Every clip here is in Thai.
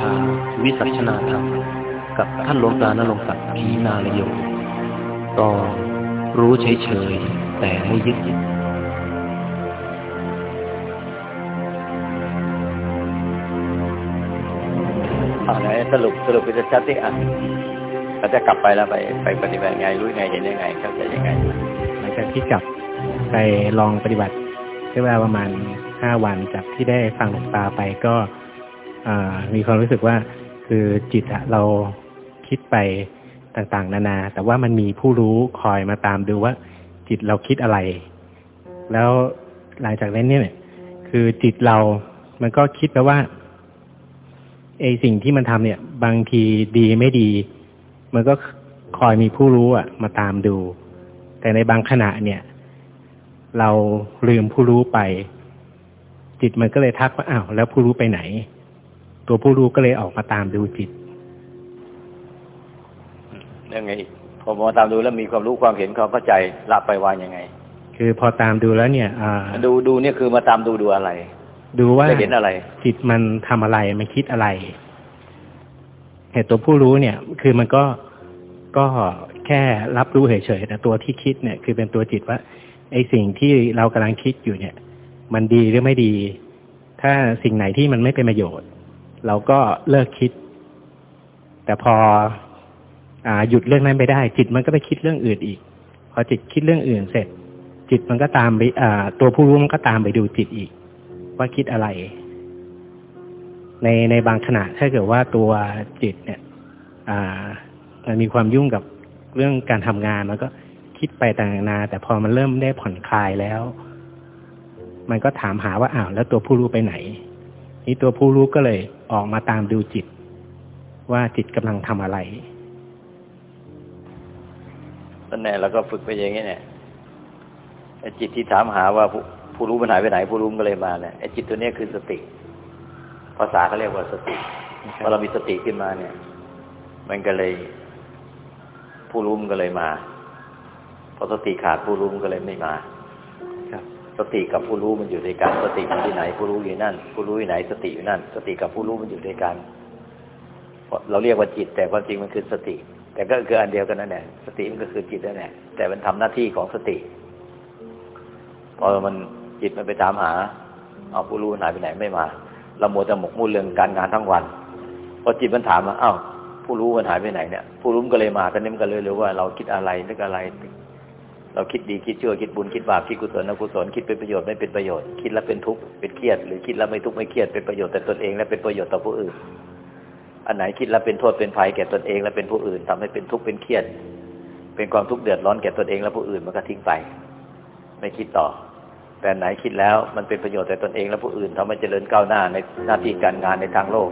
พุทธาวิสัชนาธรรม กับท่านหลวงตานรงศักดิ์ขีนาลโยตอนรู้เฉยๆแต่ไม่ยึดยึดอ่าไหนสรุปสรุปเป็นชัดๆที่อะเราจะกลับไปแล้วไปไปปฏิบัติไงรู้ยังไงเห็นยังไงเข้าใจยังไงหลังจากที่กลับไปลองปฏิบัติใช้เวลาประมาณห้าวันจากที่ได้ฟังหลวงตาไปก็อ่า มีความรู้สึกว่าคือจิตอะเราคิดไปต่างๆ นานา แต่ว่ามันมีผู้รู้คอยมาตามดูว่า จิตเราคิดอะไร แล้วหลังจากนั้นเนี่ยคือจิตเรามันก็คิดไปว่าไอสิ่งที่มันทำเนี่ย บางทีดีไม่ดี มันก็คอยมีผู้รู้อะ มาตามดู แต่ในบางขณะเนี่ย เราลืมผู้รู้ไป จิตมันก็เลยทักว่าอ้าวแล้วผู้รู้ไปไหน ตัวผู้รู้ก็เลยออกมาตามดูจิตยังไงอีกพอมาตามดูแล้วมีความรู้ความเห็นความเข้าใจละไปวางยังไง คือพอตามดูแล้วเนี่ยอ่าดูดูเนี่ยคือมาตามดูดูอะไร ดูว่าจะเห็นอะไร จิตมันทำอะไรมันคิดอะไรเหตุตัวผู้รู้เนี่ย คือมันก็ก็แค่รับรู้เฉยๆแต่ตัวที่คิดเนี่ย คือเป็นตัวจิตว่าไอ้สิ่งที่เรากำลังคิดอยู่เนี่ย มันดีหรือไม่ดี ถ้าสิ่งไหนที่มันไม่เป็นประโยชน์ เราก็เลิกคิด แต่พออ่าหยุดเรื่องนั้นไปได้ จิตมันก็ไปคิดเรื่องอื่นอีก พอจิตคิดเรื่องอื่นเสร็จ จิตมันก็ตามไปอ่าตัวผู้รู้มันก็ตามไปดูจิตอีก ว่าคิดอะไร ในในบางขณะถ้าเกิดว่าตัวจิตเนี่ย อ่า มันมีความยุ่งกับเรื่องการทำงานมันก็คิดไปต่างนา แต่พอมันเริ่มได้ผ่อนคลายแล้ว มันก็ถามหาว่าอ้าวแล้วตัวผู้รู้ไปไหน นี่ตัวผู้รู้ก็เลยออกมาตามดูจิต ว่าจิตกำลังทำอะไรนั่นแน่แล้วก็ฝึกไปอย่างนี้เนี่ยไอ้จิตที่ถามหาว่าผู้ผู้รู้มันหายไปไหน ผู้รู้มันก็เลยมาเนี่ยไอ้จิตตัวเนี้ยคือสติ ภาษาเขาเรียกว่าสติพอเรามีสติขึ้นมาเนี่ย มันก็เลย ผู้รู้มันก็เลยมาพอสติขาดผู้รู้มันก็เลยไม่มาครับ สติกับผู้รู้มันอยู่ด้วยกันสติอยู่ที่ไหน ผู้รู้อยู่นั่น ผู้รู้อยู่ไหน สติอยู่นั่น สติกับผู้รู้มันอยู่ด้วยกันเราเรียกว่าจิต แต่ความจริงมันคือสติ แต่ก็คืออันเดียวกันนั่นแหละสติมันก็คือจิตนั่นแหละแต่มันทำหน้าที่ของสติพอมันจิตมันไปตามหา เอาผู้รู้หายไปไหนไม่มาเราโมวแต่หมกมุ่นเรื่องการงานทั้งวันพอจิตมันถามมาอ้าวผู้รู้มันหายไปไหนเนี่ย ผู้รู้มันก็เลยมาตอนนี้มันก็เลยรู้ว่าเราคิดอะไรนึกอะไร เราคิดดีคิดชั่วคิดบุญคิดบาปคิดกุศลอกุศลคิดเป็นประโยชน์ไม่เป็นประโยชน์คิดแล้วเป็นทุกข์เป็นเครียด หรือคิดแล้วไม่ทุกข์ไม่เครียดเป็นประโยชน์แต่ตนเองและเป็นประโยชน์ต่อผู้อื่น อันไหนคิดแล้วเป็นโทษเป็นภัยแก่ตนเองและเป็นผู้อื่นทำให้เป็นทุกข์เป็นเครียด เป็นความทุกข์เดือดร้อนแก่ตนเองและผู้อื่นมันก็ทิ้งไป ไม่คิดต่อ แต่ไหนคิดแล้วมันเป็นประโยชน์แต่ตนเองและผู้อื่นทำให้เจริญก้าวหน้าในหน้าที่การงานในทางโลก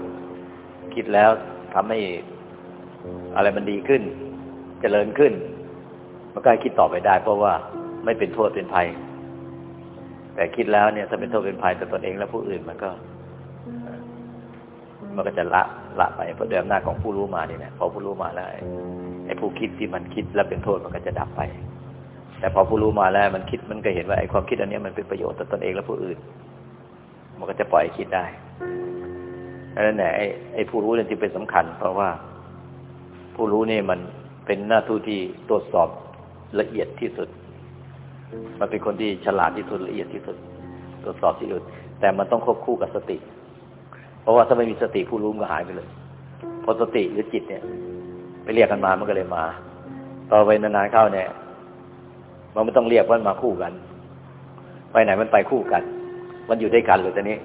คิดแล้วทำให้อะไรมันดีขึ้น เจริญขึ้น มันก็ให้คิดต่อไปได้ เพราะว่าไม่เป็นโทษเป็นภัย แต่คิดแล้วเนี่ยถ้าเป็นโทษเป็นภัยต่อตนเองและผู้อื่นมันก็ มันก็จะละละไปเพราะเดิมหน้าของผู้รู้มานี่นะพอผู้รู้มาแล้วไอ้ผู้คิดที่มันคิดแล้วเป็นโทษมันก็จะดับไป แต่พอผู้รู้มาแล้วมันคิดมันก็เห็นว่าไอ้ความคิดอันนี้มันเป็นประโยชน์ต่อตนเองและผู้อื่น มันก็จะปล่อยคิดได้ดังนั้นแหละไอ้ไอ้ผู้รู้เนี่ยจึงเป็นสำคัญ เพราะว่า ผู้รู้นี่มันเป็นหน้าที่ที่ตรวจสอบ ละเอียดที่สุด มันเป็นคนที่ฉลาดที่สุดละเอียดที่สุด ตรวจสอบที่สุด แต่มันต้องควบคู่กับสติ เพราะว่าถ้าไม่มีสติผู้รู้ก็หายไปเลยพอสติหรือจิตเนี่ย ไปเรียกกันมามันก็เลยมา ต่อไปนานๆเข้าเนี่ย มันไม่ต้องเรียกว่ามาคู่กัน ไปไหนมันไปคู่กัน มันอยู่ด้วยกันเลยตอนนี้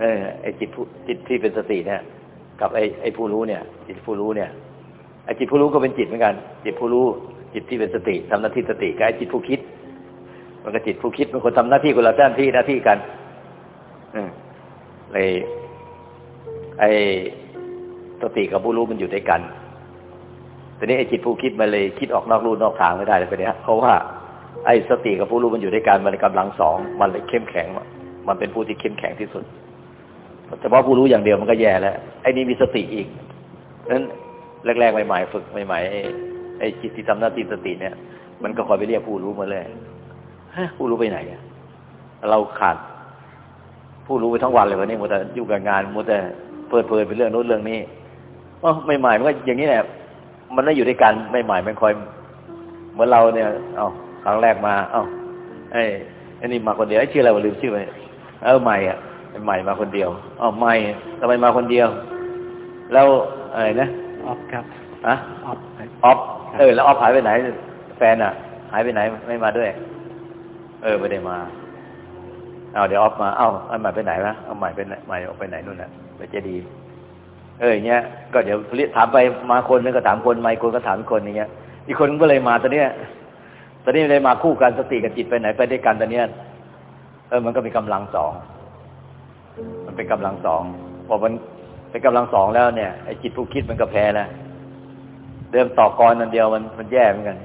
เออไอ้จิตผู้จิตที่เป็นสติเนี่ย กับไอ้ไอ้ผู้รู้เนี่ย จิตผู้รู้เนี่ยไอ้จิตผู้รู้ก็เป็นจิตเหมือนกัน จิตผู้รู้ จิตที่เป็นสติทำหน้าที่สติกับไอ้จิตผู้คิด มันก็จิตผู้คิดมันคนทำหน้าที่คนละหน้าที่หน้าที่กันอเลยไอ้สติกับผู้รู้มันอยู่ด้วยกันทีนี้ไอ้จิตผู้คิดมันเลยคิดออกนอกรูนอกทางไม่ได้เลยไปเนี้ยเพราะว่าไอ้สติกับผู้รู้มันอยู่ด้วยกันมันกำลังสองมันเลยเข้มแข็ง มันเป็นผู้ที่เข้มแข็งที่สุดแต่ว่าผู้รู้อย่างเดียวมันก็แย่แล้วไอ้นี่มีสติอีกนั้นแรกๆใหม่ๆฝึกใหม่ๆ ไอ้ไอ้จิตที่ทำหน้าที่สติเนี่ย มันก็คอยไปเรียกผู้รู้มาเลยฮะผู้รู้ไปไหนอะเราขาด ผู้รู้ไปทั้งวันเลยวันนี้มัวแต่อยู่กับงานมัวแต่เปิดเผยเป็นเรื่องโน้นเรื่องนี้อ๋อไม่หมายมันก็อย่างนี้แหละมันไม่อยู่ด้วยกันไม่หมายมันคอยเหมือนเราเนี่ย เอาครั้งแรกมาเอ้าไอ้ไอ้นี่มาคนเดียวไอ้ชื่ออะไรวะลืมชื่อไปเออใหม่อะใหม่มาคนเดียวอ๋อใหม่ทำไมมาคนเดียว แล้วอะไรนะออฟครับอะออฟออฟ เออ แล้วออฟหายไปไหน แฟนอะ หายไปไหนไม่มาด้วย เออไม่ได้มาเอาเดี๋ยวออฟมา เอ้าอันใหม่ไปไหนวะเอาใหม่ไปไหนใหม่ออกไปไหนนู่นน่ะไปเจดี เอออย่างเงี้ยก็เดี๋ยวถามไปมาคนนึงก็ถามคนไม่คนก็ถามคนอย่างเงี้ย อีกคนก็เลยมาตอนเนี้ยตอนนี้เลยมาคู่กันสติกับจิตไปไหนไปด้วยกันตอนเนี้ยเออ มันก็มีกำลังสองมันเป็นกำลังสองพอมันเป็นกำลังสองแล้วเนี่ยไอ้จิตผู้คิดมันก็แพ้แล้ว เดิมต่อกรนันเดียวมันมันแย่เหมือนกัน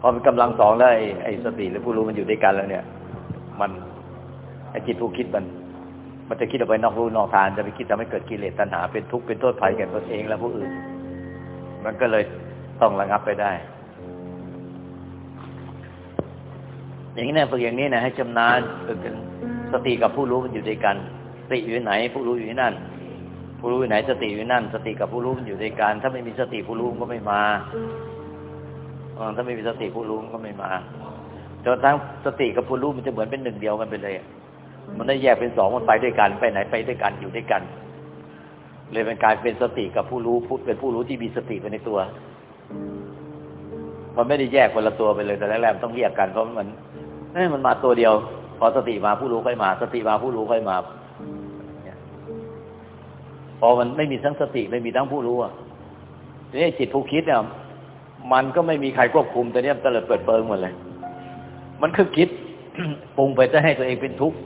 พอเป็นกำลังสองแล้วไอ้ไอ้สติหรือผู้รู้มันอยู่ด้วยกันแล้วเนี่ย มันไอ้จิตผู้คิดมัน มันจะคิดออกไปนอกรู้นอกทางจะไปคิดทำให้เกิดกิเลสตัณหาเป็นทุกข์เป็นโทษภัยแก่ตนเองและผู้อื่น มันก็เลยต้องระงับไปได้ อย่างนี้นะฝึกอย่างนี้นะให้ชำนาญฝึกสติกับผู้รู้มันอยู่ด้วยกันสติอยู่ไหน ผู้รู้อยู่ที่นั่น ผู้รู้อยู่ไหนสติอยู่นั่น สติกับผู้รู้มันอยู่ด้วยกันถ้าไม่มีสติผู้รู้ก็ไม่มาถ้าไม่มีสติผู้รู้ก็ไม่มาจนทั้งสติกับผู้รู้มันจะเหมือนเป็นหนึ่งเดียวกันไปเลยมันได้แยกเป็นสองมันไปด้วยกันไปไหนไปด้วยกันอยู่ด้วยกัน เลยเป็นการเป็นสติกับผู้รู้พูดเป็นผู้รู้ที่มีสติไปในตัว มันไม่ได้แยกคนละตัวไปเลยแต่แรกๆต้องแยกกันเพราะมันมันมาตัวเดียว พอสติมาผู้รู้ค่อยมา สติมาผู้รู้ค่อยมา พอมันไม่มีทั้งสติไม่มีทั้งผู้รู้อะทีนี้จิตผู้คิดเนี่ยมันก็ไม่มีใครควบคุมแต่เนี้ยตลิดเปิดเปิงหมดเลย มันคือคิดปรุงไปจะให้ตัวเองเป็นทุกข์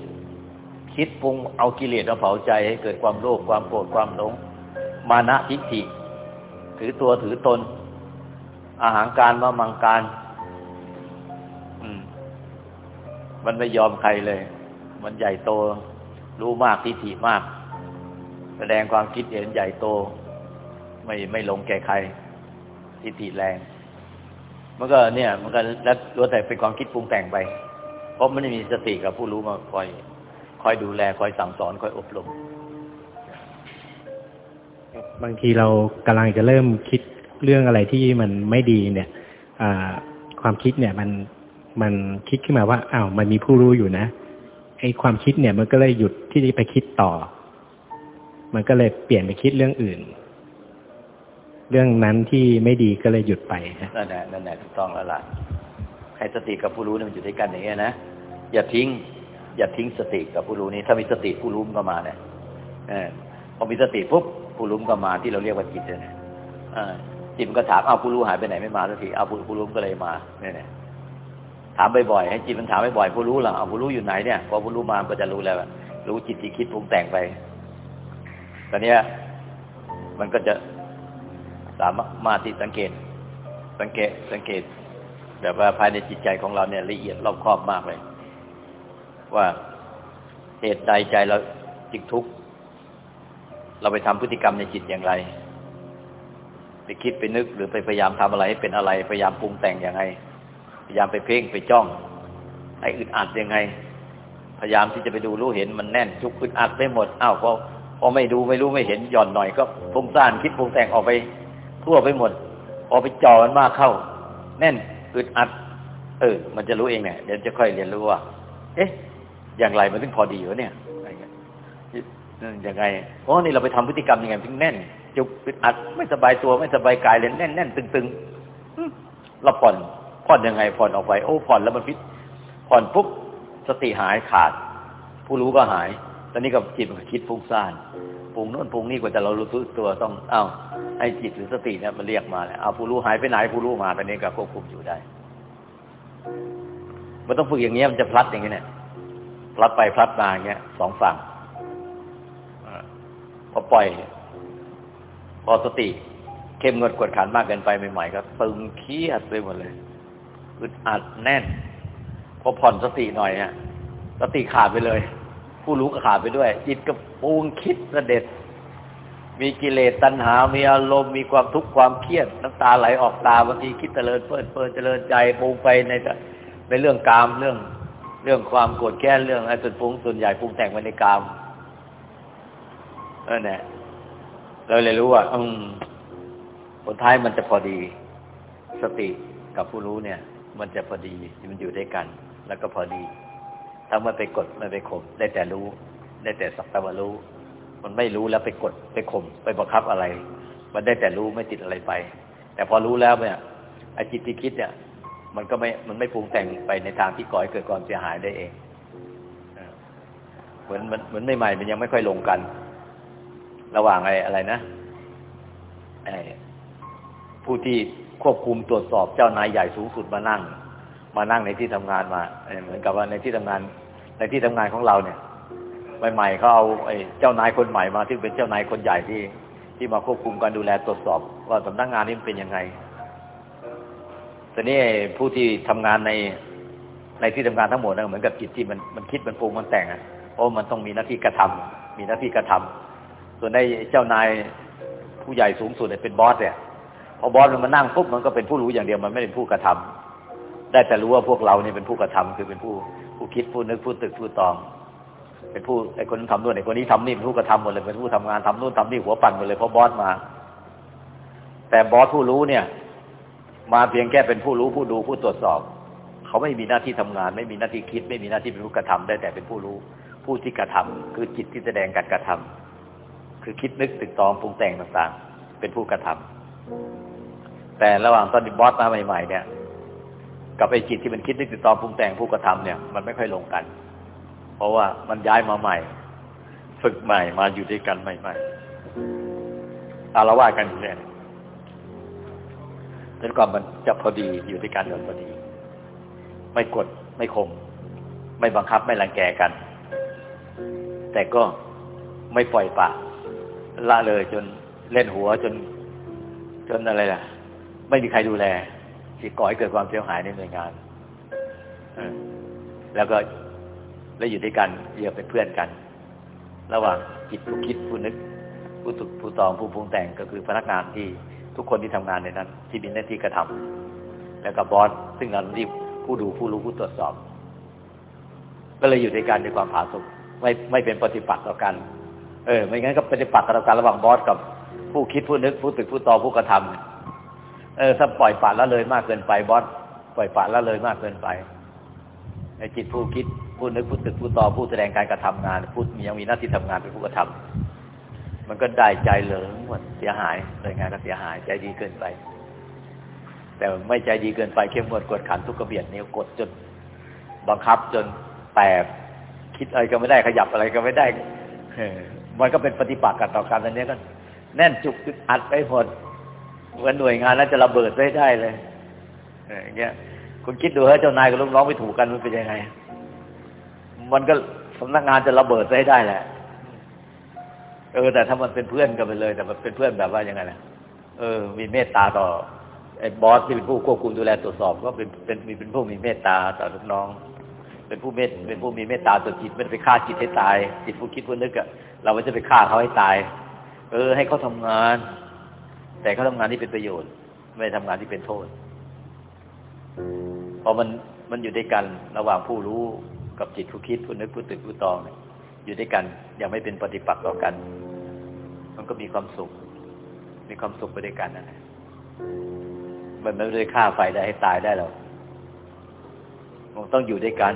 คิดปรุงเอากิเลสเอาเผาใจให้เกิดความโลภความโกรธความหลง มานะทิฏฐิถือตัวถือตน อาหารการมามังการ อืม มันไม่ยอมใครเลย มันใหญ่โต รู้มากทิฏฐิมาก แสดงความคิดเห็นใหญ่โต ไม่ไม่ลงแก่ใครทิฏฐิแรง มันก็เนี่ย มันก็แล้วแต่เป็นความคิดปรุงแต่งไป เพราะมันไม่มีสติกับผู้รู้มาคอยคอยดูแลคอยสั่งสอนคอยอบรมบางทีเรากำลังจะเริ่มคิดเรื่องอะไรที่มันไม่ดีเนี่ยความคิดเนี่ยมันมันคิดขึ้นมาว่าอ้าวมันมีผู้รู้อยู่นะไอ้ความคิดเนี่ยมันก็เลยหยุดที่จะไปคิดต่อ มันก็เลยเปลี่ยนไปคิดเรื่องอื่น เรื่องนั้นที่ไม่ดีก็เลยหยุดไปนั่นแหละนั่นแหละถูกต้องแล้วล่ะให้สติกับผู้รู้นี่มันอยู่ด้วยกันอย่างเงี้ยนะอย่าทิ้ง อย่าทิ้งสติกับผู้รู้นี้ ถ้ามีสติผู้รู้ก็มาเนี่ยพอมีสติปุ๊บผู้รู้ก็มาที่เราเรียกว่าจิตเนี่ยจิตก็ถามเอาผู้รู้หายไปไหนไม่มาสักทีเอาผู้ผู้รู้ก็เลยมาเนี่ยถามบ่อยๆให้จิตมันถามบ่อยๆผู้รู้ล่ะเอาผู้รู้อยู่ไหนเนี่ยพอผู้รู้มาก็จะรู้แล้วรู้จิตที่คิดปรุงแต่งไป ตอนนี้มันก็จะสามารถที่สังเกต สังเกตสังเกต แบบว่าภายในจิตใจของเราเนี่ยละเอียดรอบคอบมากเลย ว่าเหตุใดใจเราจิตทุกข์เราไปทำพฤติกรรมในจิตอย่างไร ไปคิดไปนึกหรือไปพยายามทำอะไรให้เป็นอะไร พยายามปรุงแต่งอย่างไรพยายามไปเพ่งไปจ้อง ให้อึดอัดยังไง พยายามที่จะไปดูรู้เห็นมันแน่นจุกอึดอัดไปหมดอ้าวพอ พอไม่ดูไม่รู้ไม่เห็นหย่อนหน่อยก็ฟุ้งซ่านคิดปรุงแต่งออกไป ทั่วไปหมดพอไปจ่อมันมากเข้า แน่นอึดอัด เออ มันจะรู้เองเนี่ยเดี๋ยวจะค่อยเรียนรู้ว่า เอ๊ะ อย่างไรมันถึงพอดีวะเนี่ยยังไงโอ้นี่เราไปทำพฤติกรรมยังไงถึงแน่นจุกอึดอัด ไม่สบายตัวไม่สบายกายเลยแน่นแน่นตึงๆเราผ่อนผ่อนยังไงผ่อนออกไป โอ้ผ่อนแล้วมันพิษผ่อนปุ๊บสติหายขาด ผู้รู้ก็หาย อนนี้กับจิตมันคิดฟุ้งซ่านปรุงโน่นปรุงนี่กว่าจะเรารู้ตัวต้องเอ้าไอ้จิตหรือสติเนี่ยมันเรียกมาแล้วเอาผู้รู้หายไปไหนผู้รู้มาตอนนี้ก็ควบคุมอยู่ได้มันต้องฝึกอย่างเงี้ยมันจะพลัดอย่างเงี้ยเนี่ยพลัดไปพลัดมาอย่างเงี้ยสองฝั่งพอปล่อย พอสติ เข้มงวดกดขันมากเกินไปใหม่ๆก็ตึงเครียดไปหมดเลยอึดอัดแน่น พอผ่อนสติหน่อยเนี่ยสติขาดไปเลย ผู้รู้ก็ขาดไปด้วย จิตก็ปูงคิดเสด็จมีกิเลสตัณหา มีอารมณ์ มีความทุกข์ความเครียด น้ำตาไหลออกตาบางทีคิดเจริญเปิดเปิดเจริญใจปูงไปในในเรื่องกามเรื่องเรื่องความโกรธแค้นเรื่องอะไรส่วนปรุงส่วนใหญ่ปรุงแต่งไปในกามเออเนี่ยเราเลยรู้ว่า อืมผลท้ายมันจะพอดี สติกับผู้รู้เนี่ย มันจะพอดีมันอยู่ด้วยกัน แล้วก็พอดี ถ้ามันไปกดมันไปข่มได้แต่รู้ ได้แต่สักแต่ว่ารู้ มันไม่รู้แล้วไปกดไปข่มไปบังคับอะไร มันได้แต่รู้ไม่ติดอะไรไป แต่พอรู้แล้วเนี่ยไอจิตที่คิดเนี่ย มันก็ไม่มันไม่ปรุงแต่งไปในทางที่ก่อให้เกิดความเสียหายได้เองเหมือนมันเหมือนใหม่ๆมันยังไม่ค่อยลงกัน ระหว่างอะไรอะไรนะไอ้ผู้ที่ควบคุมตรวจสอบเจ้านายใหญ่สูงสุดมานั่ง มานั่งในที่ทำงานมาเหมือนกับว่าในที่ทำงาน ในที่ทำงานของเราเนี่ยใหม่ๆเขาเอาไอ้เจ้านายคนใหม่มาที่เป็นเจ้านายคนใหญ่ที่ที่มาควบคุมการดูแลตรวจสอบ ว่าสำนักงานนี้เป็นยังไงแต่นี้ผู้ที่ทำงานในในที่ทำงานทั้งหมดนะเหมือนกับจิตที่มันมันคิดมันปรุงมันแต่งอะเพราะมันต้องมีหน้าที่กระทำมีหน้าที่กระทำส่วนในเจ้านายผู้ใหญ่สูงสุดเนี่ยเป็นบอสเนี่ยพอบอสมันมานั่งปุ๊บมันก็เป็นผู้รู้อย่างเดียวมันไม่เป็นผู้กระทำ ได้แต่รู้ว่าพวกเราเนี่ยเป็นผู้กระทำคือเป็นผู้ผู้คิดผู้นึกผู้ตึกผู้ตอง เป็นผู้ไอ้คนทำนู่นไอ้คนนี้ทำนี่เป็นผู้กระทำหมดเลยเป็นผู้ทำงานทำนู่นทำนี่หัวปั่นหมดเลยเพราะบอสมา แต่บอสผู้รู้เนี่ย มาเพียงแค่เป็นผู้รู้ผู้ดูผู้ตรวจสอบ เขาไม่มีหน้าที่ทำงาน ไม่มีหน้าที่คิด ไม่มีหน้าที่เป็นผู้กระทำได้แต่เป็นผู้รู้ผู้ที่กระทำคือจิตที่แสดงการกระทำคือคิดนึกตึกตองปรุงแต่งต่างๆ เป็นผู้กระทำแต่ระหว่างตอนบอสมาใหม่ ๆ เนี่ย กับไอ้จิตที่มันคิดนึกตึกตองปรุงแต่งผู้กระทำเนี่ย มันไม่ค่อยลงกัน เพราะว่ามันย้ายมาใหม่ ฝึกใหม่มาอยู่ด้วยกันใหม่ๆอารวาสกันอยู่เนี่ยจนกว่ามันจะพอดีอยู่ด้วยกันจนพอดี ไม่กดไม่ข่มไม่บังคับไม่รังแกกัน แต่ก็ไม่ปล่อยปะละเลยจนเล่นหัวจน จนอะไรล่ะ ไม่มีใครดูแล ที่ก่อให้เกิดความเสียหายในหน่วยงานแล้วก็แล้วอยู่ด้วยกันเยียเป็นเพื่อนกัน ระหว่างจิตผู้คิดผู้นึก ผู้ตุกผู้ตองผู้ปรุงแต่งก็คือพนักงานที่ทุกคนที่ทำงานในนั้น ที่มีหน้าที่กระทำแล้วกับบอสซึ่งเราที่ผู้ดูผู้รู้ผู้ตรวจสอบ ก็เลยอยู่ในการในความผาสุกไม่ไม่เป็นปฏิปักษ์ต่อกัน เออ ไม่งั้นก็ปฏิปักษ์ต่อกันระหว่างบอสกับผู้คิดผู้นึกผู้ตึกผู้ตอผู้กระทำ เออถ้าปล่อยปัดละเลยมากเกินไปบอสปล่อยปัดละเลยมากเกินไปไอจิตผู้คิดผู้นึกผู้ตึกผู้ตอผู้แสดงการกระทำงานผู้มียังมีหน้าที่ทำงานเป็นผู้กระทำมันก็ได้ใจเหลิงหมดเสียหายหน่วยงานก็เสียหายใจดีเกินไป แต่ไม่ใจดีเกินไปเข้มงวดกดขันทุกกระเบียดนิ้วกดจนบังคับจนแตกคิดอะไรก็ไม่ได้ขยับอะไรก็ไม่ได้มันก็เป็นปฏิปักษ์กันต่อกันอันนี้ก็แน่นจุกอัดไปหมด เหมือนหน่วยงานแล้วจะระเบิดได้ได้เลยอย่างเงี้ยคุณคิดดูเฮ้ยเจ้านายกับลูกน้องไม่ถูกกันมันเป็นยังไง มันก็สำนักงานจะระเบิดได้ได้แหละ เออ แต่ถ้ามันเป็นเพื่อนกันไปเลย แต่มันเป็นเพื่อนแบบว่ายังไงนะเออ มีเมตตาต่อไอ้บอสที่เป็นผู้ควบคุมดูแลตรวจสอบ ก็เป็นเป็นมีเป็นผู้มีเมตตาต่อลูกน้อง เป็นผู้เมตเป็นผู้มีเมตตาต่อจิตไม่ไปฆ่าจิตให้ตาย จิตผู้คิดผู้นึกอะเราไม่จะไปฆ่าเขาให้ตาย เออ ให้เขาทางาน แต่เขาทางานที่เป็นประโยชน์ ไม่ทำงานที่เป็นโทษพอมันมันอยู่ด้วยกันระหว่างผู้รู้กับจิตผู้คิดผู้นึกผู้ตื่นผู้ตองอยู่ด้วยกันยังไม่เป็นปฏิปักษ์ต่อกัน มันก็มีความสุข มีความสุขไปด้วยกันนะมันไม่ได้ฆ่าไฟได้ให้ตายได้หรอกมันต้องอยู่ด้วยกัน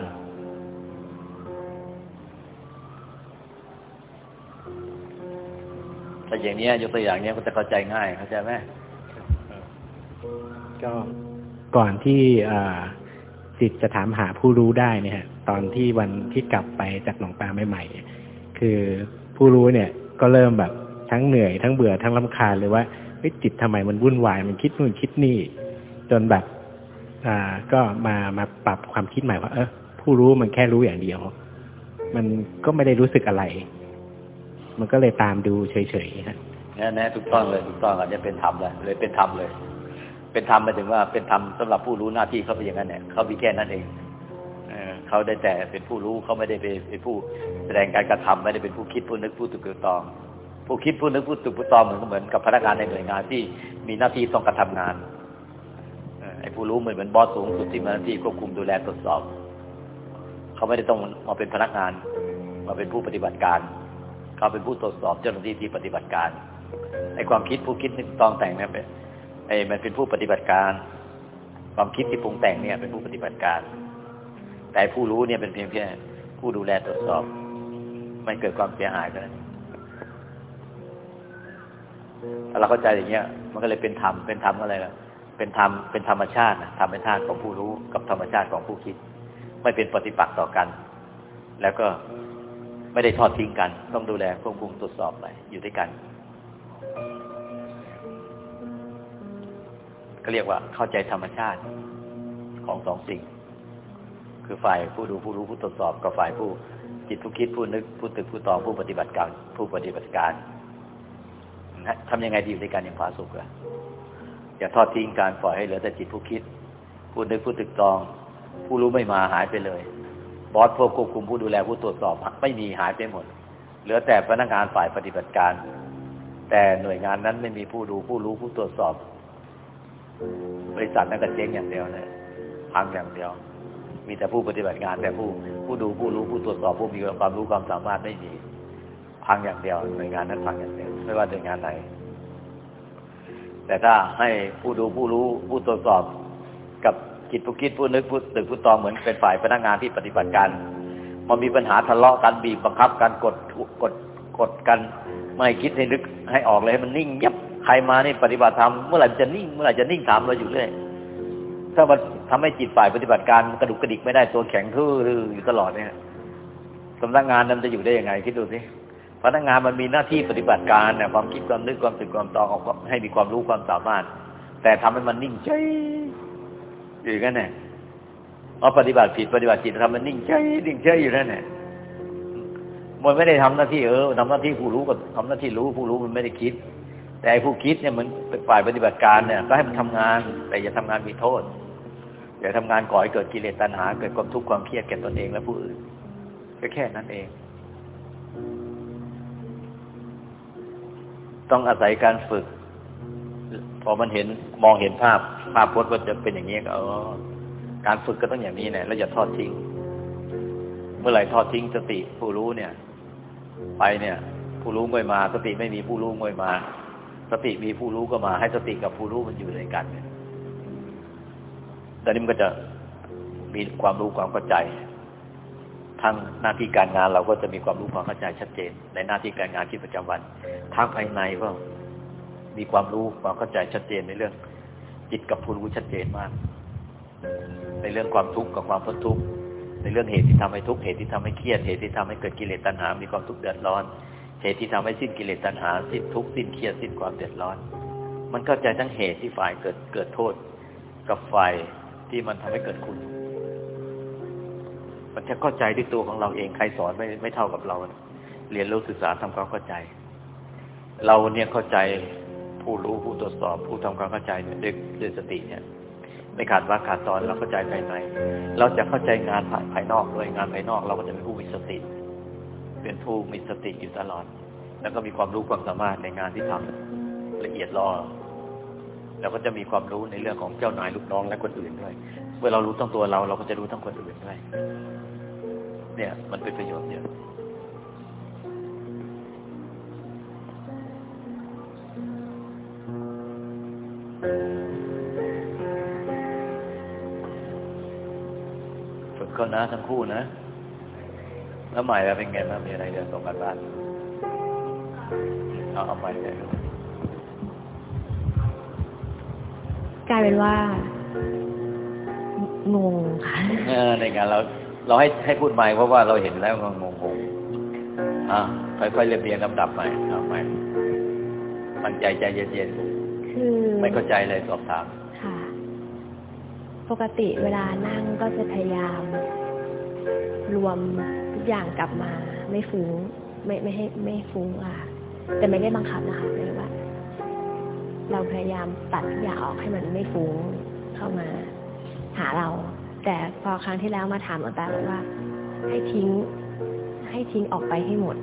แต่อย่างนี้ยกตัวอย่างนี้ก็จะเข้าใจง่ายเข้าใจไหมก็ก่อนที่จิตจะถามหาผู้รู้ได้เนี่ย ตอนที่วันที่กลับไปจากหนองปลาใหม่ๆคือผู้รู้เนี่ยก็เริ่มแบบทั้งเหนื่อยทั้งเบื่อทั้งลำคาญเลยว่าจิตทำไมมันวุ่นวาย มันคิดนู่นคิดนี่ จนแบบอ่าก็มามาปรับความคิดใหม่ว่า เออผู้รู้มันแค่รู้อย่างเดียว มันก็ไม่ได้รู้สึกอะไร มันก็เลยตามดูเฉยๆฮะแน่ถูกต้องเลยถูกต้องอันนี้เป็นธรรมเลยเลยเป็นธรรมเลย เป็นธรรมหมายถึงว่าเป็นธรรมสำหรับผู้รู้หน้าที่เขาเป็นอย่างนั้นเนี่ยเขามีแค่นั้นเองเขาได้แต่เป็นผู้รู้เขาไม่ได้เป็นผู้แสดงการกระทำไม่ได้เป็นผู้คิดผู้นึกผู้ตุกตอง ผู้คิดผู้นึกผู้ตุผู้ตอมเหมือนเหมือนกับพนักงานในหน่วยงานที่มีหน้าที่ต้องกระทำงานไอ้ผู้รู้เหมือนเหมือนบอสสูงสุดที่มีหน้าที่ควบคุมดูแลตรวจสอบ เขาไม่ได้ต้องมาเป็นพนักงาน มาเป็นผู้ปฏิบัติการ เขาเป็นผู้ตรวจสอบเจ้าหน้าที่ที่ปฏิบัติการไอ้ความคิดผู้คิดนึกตองแต่งเนี่ยเป็นไอ้มันเป็นผู้ปฏิบัติการ ความคิดที่ปรุงแต่งเนี่ยเป็นผู้ปฏิบัติการ แต่ผู้รู้เนี่ยเป็นเพียงแค่ผู้ดูแลตรวจสอบไม่เกิดความเสียหายก็ได้ถ้าเราเข้าใจอย่างเงี้ย มันก็เลยเป็นธรรมเป็นธรรมอะไรล่ะเป็นธรรมเป็นธรรมชาติธรรมชาติของผู้รู้กับธรรมชาติของผู้คิด ไม่เป็นปฏิปักษ์ต่อกัน แล้วก็ ไม่ได้ทอดทิ้งกัน ต้องดูแลควบคุมตรวจสอบไปอยู่ด้วยกัน ก็เรียกว่าเข้าใจธรรมชาติของสองสิ่ง คือฝ่ายผู้ดูผู้รู้ผู้ตรวจสอบกับฝ่ายผู้จิตผู้คิดผู้นึกผู้ตึกผู้ตองผู้ปฏิบัติการ ผู้ปฏิบัติการทำยังไงดีอยู่ด้วยกันอย่างผาสุกอะอย่าทอดทิ้งการปล่อยให้เหลือแต่จิตผู้คิด ผู้นึกผู้ตึกตอง ผู้รู้ไม่มาหายไปเลย บอสพวกควบคุมผู้ดูแลผู้ตรวจสอบไม่มีหายไปหมด เหลือแต่พนักงานฝ่ายปฏิบัติการ แต่หน่วยงานนั้นไม่มีผู้ดูผู้รู้ผู้ตรวจสอบ บริษัทนั้นก็เจ๊งอย่างเดียวเลยพังอย่างเดียว มีแต่ผู้ปฏิบัติงาน แต่ผู้ผู้ดูผู้รู้ผู้ตรวจสอบผู้มีความรู้ความสามารถไม่มีพังอย่างเดียว หน่วยงานนั้นพังอย่างเดียว ไม่ว่าหน่วยงานไหนแต่ถ้าให้ผู้ดูผู้รู้ผู้ตรวจสอบ กับจิตผู้คิดผู้นึกผู้ตึกผู้ตองเหมือนเป็นฝ่ายพนักงานที่ปฏิบัติการมันมีปัญหาทะเลาะกันบีบบังคับกันกดกดกดกันไม่คิดให้นึกให้ออกเลยให้มันนิ่งยับใครมานี่ปฏิบัติธรรมเมื่อไหร่จะนิ่งเมื่อไหร่จะนิ่งถามเราอยู่เรื่อยถ้ามันทำให้จิตฝ่ายปฏิบัติการกระดุกกระดิกไม่ได้ตัวแข็งทื่ออยู่ตลอดเนี่ยสำนักงานนั้นจะอยู่ได้ยังไงคิดดูสิพนักงานมันมีหน้าที่ปฏิบัติการเนี่ยความคิดความนึกความตึกความตองออกให้มีความรู้ความสามารถ แต่ทำให้มันนิ่งเฉย อยู่กันเนี่ยพอปฏิบัติผิดปฏิบัติจิตทำมันนิ่งเฉยนิ่งเฉยอยู่นั่นแหละมันไม่ได้ทำหน้าที่เออทำหน้าที่ผู้รู้กับทำหน้าที่รู้ผู้รู้มันไม่ได้คิด แต่ผู้คิดเนี่ยมันเป็นฝ่ายปฏิบัติการเนี่ย ก็ให้มันทำงาน แต่อย่าทำงานมีโทษ อย่าทำงานก่อให้เกิดกิเลสตัณหา เกิดความทุกข์ความเครียดแก่ตนเองและผู้อื่นก็แค่นั้นเอง ต้องอาศัยการฝึก พอมันเห็นมองเห็นภาพ ภาพพจน์ว่าจะเป็นอย่างนี้ก็เออการฝึกก็ต้องอย่างนี้เนี่ยแล้วอย่าทอดทิ้ง เมื่อไหร่ทอดทิ้งสติผู้รู้เนี่ย ไปเนี่ย ผู้รู้ไม่มา สติไม่มีผู้รู้ไม่มา สติมีผู้รู้ก็มา ให้สติกับผู้รู้มันอยู่ด้วยกันเนี่ยตอนนี้มันก็จะมีความรู้ความเข้าใจทั้งหน้าที่การงานเราก็จะมีความรู้ความเข้าใจชัดเจน ในหน้าที่การงานที่ประจำวันทางภายในก็ มีความรู้ความเข้าใจชัดเจนในเรื่อง จิตกับผู้รู้ชัดเจนมาก ในเรื่องความทุกข์กับความพ้นทุกข์ในเรื่องเหตุที่ทำให้ทุกข์เหตุที่ทำให้เครียดเหตุที่ทำให้เกิดกิเลสตัณหา มีความทุกข์เดือดร้อน เหตุที่ทำให้สิ้นกิเลสตัณหา สิ้นทุกข์สิ้นเครียดสิ้นความเดือดร้อน มันเข้าใจทั้งเหตุที่ฝ่ายเกิดเกิดโทษ กับฝ่ายที่มันทำให้เกิดคุณ มันจะเข้าใจด้วยตัวของเราเองใครสอนไม่ไม่เท่ากับเรา เรียนรู้ศึกษาทำความเข้าใจ เราเนี่ยเข้าใจ ผู้รู้ผู้ตรวจสอบผู้ทำความเข้าใจเนี่ยด้วยด้วยสติเนี่ยไม่ขาดว่าขาดตอนเราเข้าใจภายใน เราจะเข้าใจงานภายนอกด้วยงานภายนอก เราก็จะเป็นผู้มีสติ เป็นผู้มีสติอยู่ตลอด แล้วก็มีความรู้ความสามารถในงานที่ทำละเอียดรอเราก็จะมีความรู้ในเรื่องของเจ้านายลูกน้องและคนอื่นด้วย เมื่อเรารู้ทั้งตัวเรา เราก็จะรู้ทั้งคนอื่นด้วย เนี่ย มันเป็นประโยชน์เยอะ นะทั้งคู่นะ แล้วใหม่เราเป็นไงบ้างมีอะไรเดี๋ยวส่งกันบ้านเอาเอาใหม่เลยกลายเป็นว่างงค่ะเออในงานเราเราให้ให้พูดใหม่เพราะว่าเราเห็นแล้วงงงงอะค่อยๆเรียบเรียงลำดับใหม่เอาใหม่ตั้งใจใจเย็นคือๆไม่เข้าใจเลยสอบถาม ค่ะ ปกติเวลานั่งก็จะพยายาม รวมทุกอย่างกลับมาไม่ฟุ้งไม่ไม่ให้ไม่ฟุ้งอะ แต่ไม่ได้บังคับนะคะหมายว่า เราพยายามตัดทุกอย่างออกให้มันไม่ฟุ้งเข้ามา หาเรา แต่พอครั้งที่แล้วมาถามหลวงตาบอกว่า ให้ทิ้ง ให้ทิ้งออกไปให้หมด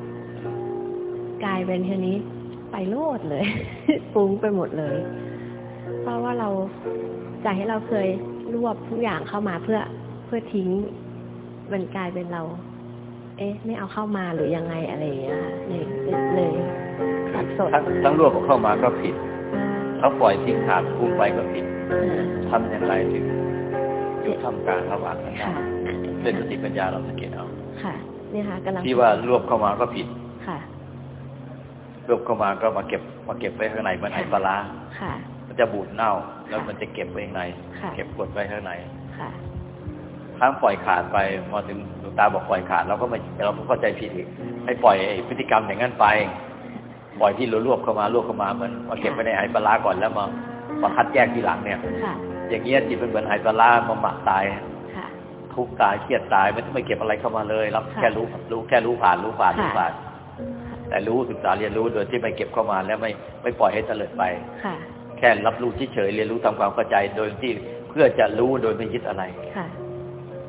กลายเป็นทีนี้ไปโลดเลย ฟุ้งไปหมดเลย เพราะว่าเราจากที่เราเคยรวบทุกอย่างเข้ามาเพื่อเพื่อทิ้ง มันกลายเป็นเรา เอ๊ะ ไม่เอาเข้ามาหรือยังไงอะไรอย่างเงี้ยค่ะเลยเลยสับสนทั้งทั้งรวบเข้ามาก็ผิดอ่าทั้งปล่อยทิ้งขาดพุ่งไปก็ผิดอ่าทำอย่างไรถึงอยู่ทำกลางระหว่างนั้นได้ค่ะเป็นสติปัญญาเราสังเกตเอาค่ะเนี่ยค่ะกำลังที่ว่ารวบเข้ามาก็ผิดค่ะรวบเข้ามาก็มาเก็บมาเก็บไว้ข้างในมันไอปลาร้าค่ะ มันจะบูดเน่า แล้วมันจะเก็บไว้ข้างในค่ะเก็บกดไว้ข้างในค่ะ ทั้งปล่อยขาดไปพอถึงหลวงตาบอกปล่อยขาดเราก็ไม่เราก็เข้าใจผิดอีกให้ปล่อยไอ้พฤติกรรมอย่างนั้นไป ปล่อยที่เรารวบเข้ามารวบเข้ามาเหมือนมาเก็บไว้ในไหปลาร้าก่อนแล้วมามาคัดแยกทีหลังเนี่ยค่ะอย่างเงี้ยจิตมันเหมือนไหปลาร้ามาหมักตายค่ะทุกข์ตายเครียดตายไม่ต้องไปเก็บอะไรเข้ามาเลยรับค่ะแค่รู้รู้แค่รู้ผ่านรู้ผ่านรู้ค่ะผ่าน แต่รู้ศึกษาเรียนรู้โดยที่ไม่เก็บเข้ามาแล้วไม่ไม่ปล่อยให้เตลิดไปค่ะแค่รับรู้เฉยๆเรียนรู้ทำความเข้าใจโดยที่เพื่อจะรู้โดยไม่ยึดอะไรค่ะ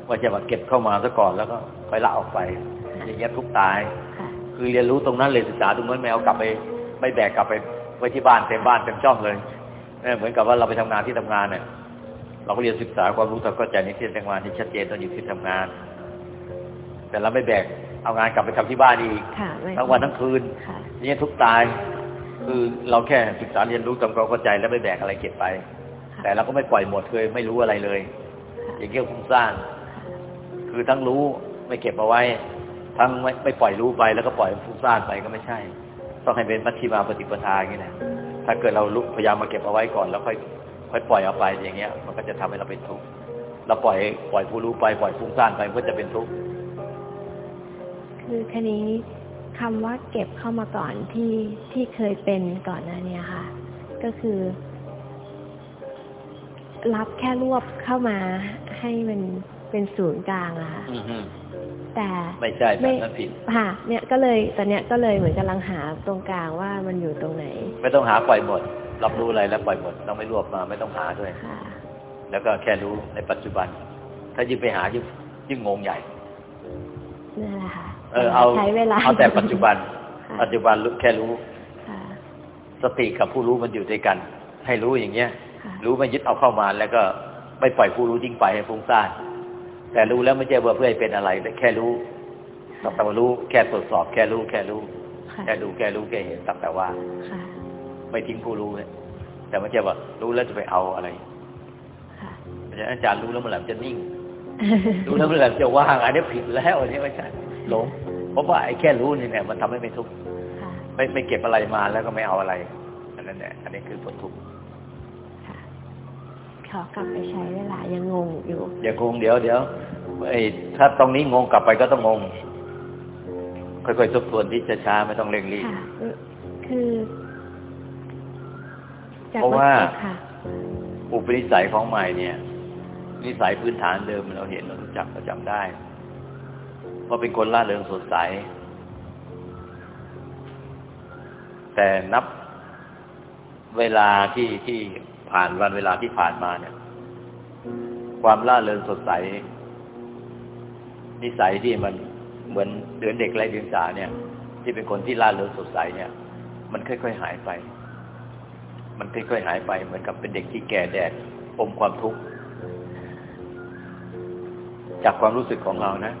ว่าจะมาเก็บเข้ามาซะก่อนแล้วก็ไปละออกไปค่ะอย่างเงี้ยทุกข์ตายค่ะคือเรียนรู้ตรงนั้นเลยศึกษาตรงนั้นไม่เอากลับไป ไม่แบกกลับไปไว้ที่บ้านเต็มบ้านเต็มช่องเลยเออเหมือนกับว่าเราไปทำงานที่ทำงานเนี่ยเราก็เรียนศึกษาความรู้ทำเข้าใจในที่ทำงานที่ชัดเจนตอนอยู่ที่ทำงาน แต่เราไม่แบกเอางานกลับไปทำที่บ้านอีกค่ะไม่ทั้งวันทั้งคืนค่ะนี่ทุกข์ตาย คือเราแค่ศึกษาเรียนรู้ทำความเข้าใจแล้วไม่แบกอะไรเก็บไปค่ะแต่เราก็ไม่ปล่อยหมดเคยไม่รู้อะไรเลยค่ะอย่างเงี้ยฟุ้งซ่าน คือทั้งรู้ไม่เก็บเอาไว้ ทั้งไม่ไม่ปล่อยรู้ไปแล้วก็ปล่อยฟุ้งซ่านไปก็ไม่ใช่ ต้องให้เป็นมัชฌิมาปฏิปทาอย่างนี้แหละถ้าเกิดเราลุกพยายามมาเก็บเอาไว้ก่อนแล้วค่อยค่อยปล่อยเอาไปอย่างเงี้ย มันก็จะทำให้เราเป็นทุกข์เราปล่อยปล่อยผู้รู้ไปปล่อยฟุ้งซ่านไปก็จะเป็นทุกข์คือคันนี้คำว่าเก็บเข้ามาก่อนที่ที่เคยเป็นก่อนหน้าเนี้ค่ะ ก็คือ รับแค่รวบเข้ามาให้มัน เป็นศูนย์กลางอะค่ะอือฮึแต่ไม่ใช่แบบนั้นผิดค่ะ เนี่ยก็เลยตอนเนี้ยก็เลยเหมือนกำลังหาตรงกลางว่ามันอยู่ตรงไหน ไม่ต้องหาปล่อยหมดรับรู้อะไรแล้วปล่อยหมดต้องไม่รวบมาไม่ต้องหาด้วยค่ะแล้วก็แค่รู้ในปัจจุบัน ถ้ายิ่งไปหายิ่งยิ่งงงใหญ่นั่นแหละค่ะเออเอาใช้เวลาเอาแต่ปัจจุบันค่ะปัจจุบันรู้แค่รู้ค่ะสติกับผู้รู้มันอยู่ด้วยกัน ให้รู้อย่างเงี้ยค่ะรู้ไม่ยึดเอาเข้ามาแล้วก็ไม่ปล่อยผู้รู้ทิ้งไปให้ฟุ้งซ่าน แต่รู้แล้วไม่ใช่ว่าเพื่อให้เป็นอะไรแต่แค่รู้สักแต่ว่ารู้ แค่ตรวจสอบ แค่รู้แค่รู้ค่ะแค่ดูแค่รู้แค่เห็นสักแต่ว่าค่ะไม่ทิ้งผู้รู้เนี่ยแต่ไม่ใช่ว่ารู้แล้วจะไปเอาอะไรค่ะเพราะฉะนั้นอาจารย์รู้แล้วเมื่อไหร่มันจะนิ่ง รู้แล้วเมื่อไหร่มันจะว่างอันนี้ผิดแล้วอันนี้ไม่ใช่หลงเพราะว่าไอ้แค่รู้นี่เนี่ยมันทำให้ไม่ทุกข์ค่ะไม่ไม่เก็บอะไรมาแล้วก็ไม่เอาอะไรอันนั้นเนี่ยอันนี้คือผลทุกข์ค่ะ ขอกลับไปใช้เวลายังงงอยู่อย่างงงเดี๋ยวเดี๋ยวไอ้ถ้าตรงนี้งงกลับไปก็ต้องงง ค่อยๆทบทวนที่ช้าๆไม่ต้องเร่งรีบค่ะคือจากเพราะว่ามื่อกี้ค่ะอุปนิสัยของใหม่เนี่ย นิสัยพื้นฐานเดิมเราเห็นเรารู้จักเราจำได้ว่าเป็นคนล่าเริงสดใส แต่นับเวลาที่ที่ ผ่านวันเวลาที่ผ่านมาเนี่ย ความล่าเริงสดใส นิสัยที่มันเหมือนเดือนเด็กไรเดือนสาเนี่ย ที่เป็นคนที่ล่าเริงสดใสเนี่ย มันค่อยๆหายไป มันค่อยๆหายไป เหมือนกับเป็นเด็กที่แก่แดดอมความทุกข์จากความรู้สึกของเรานะ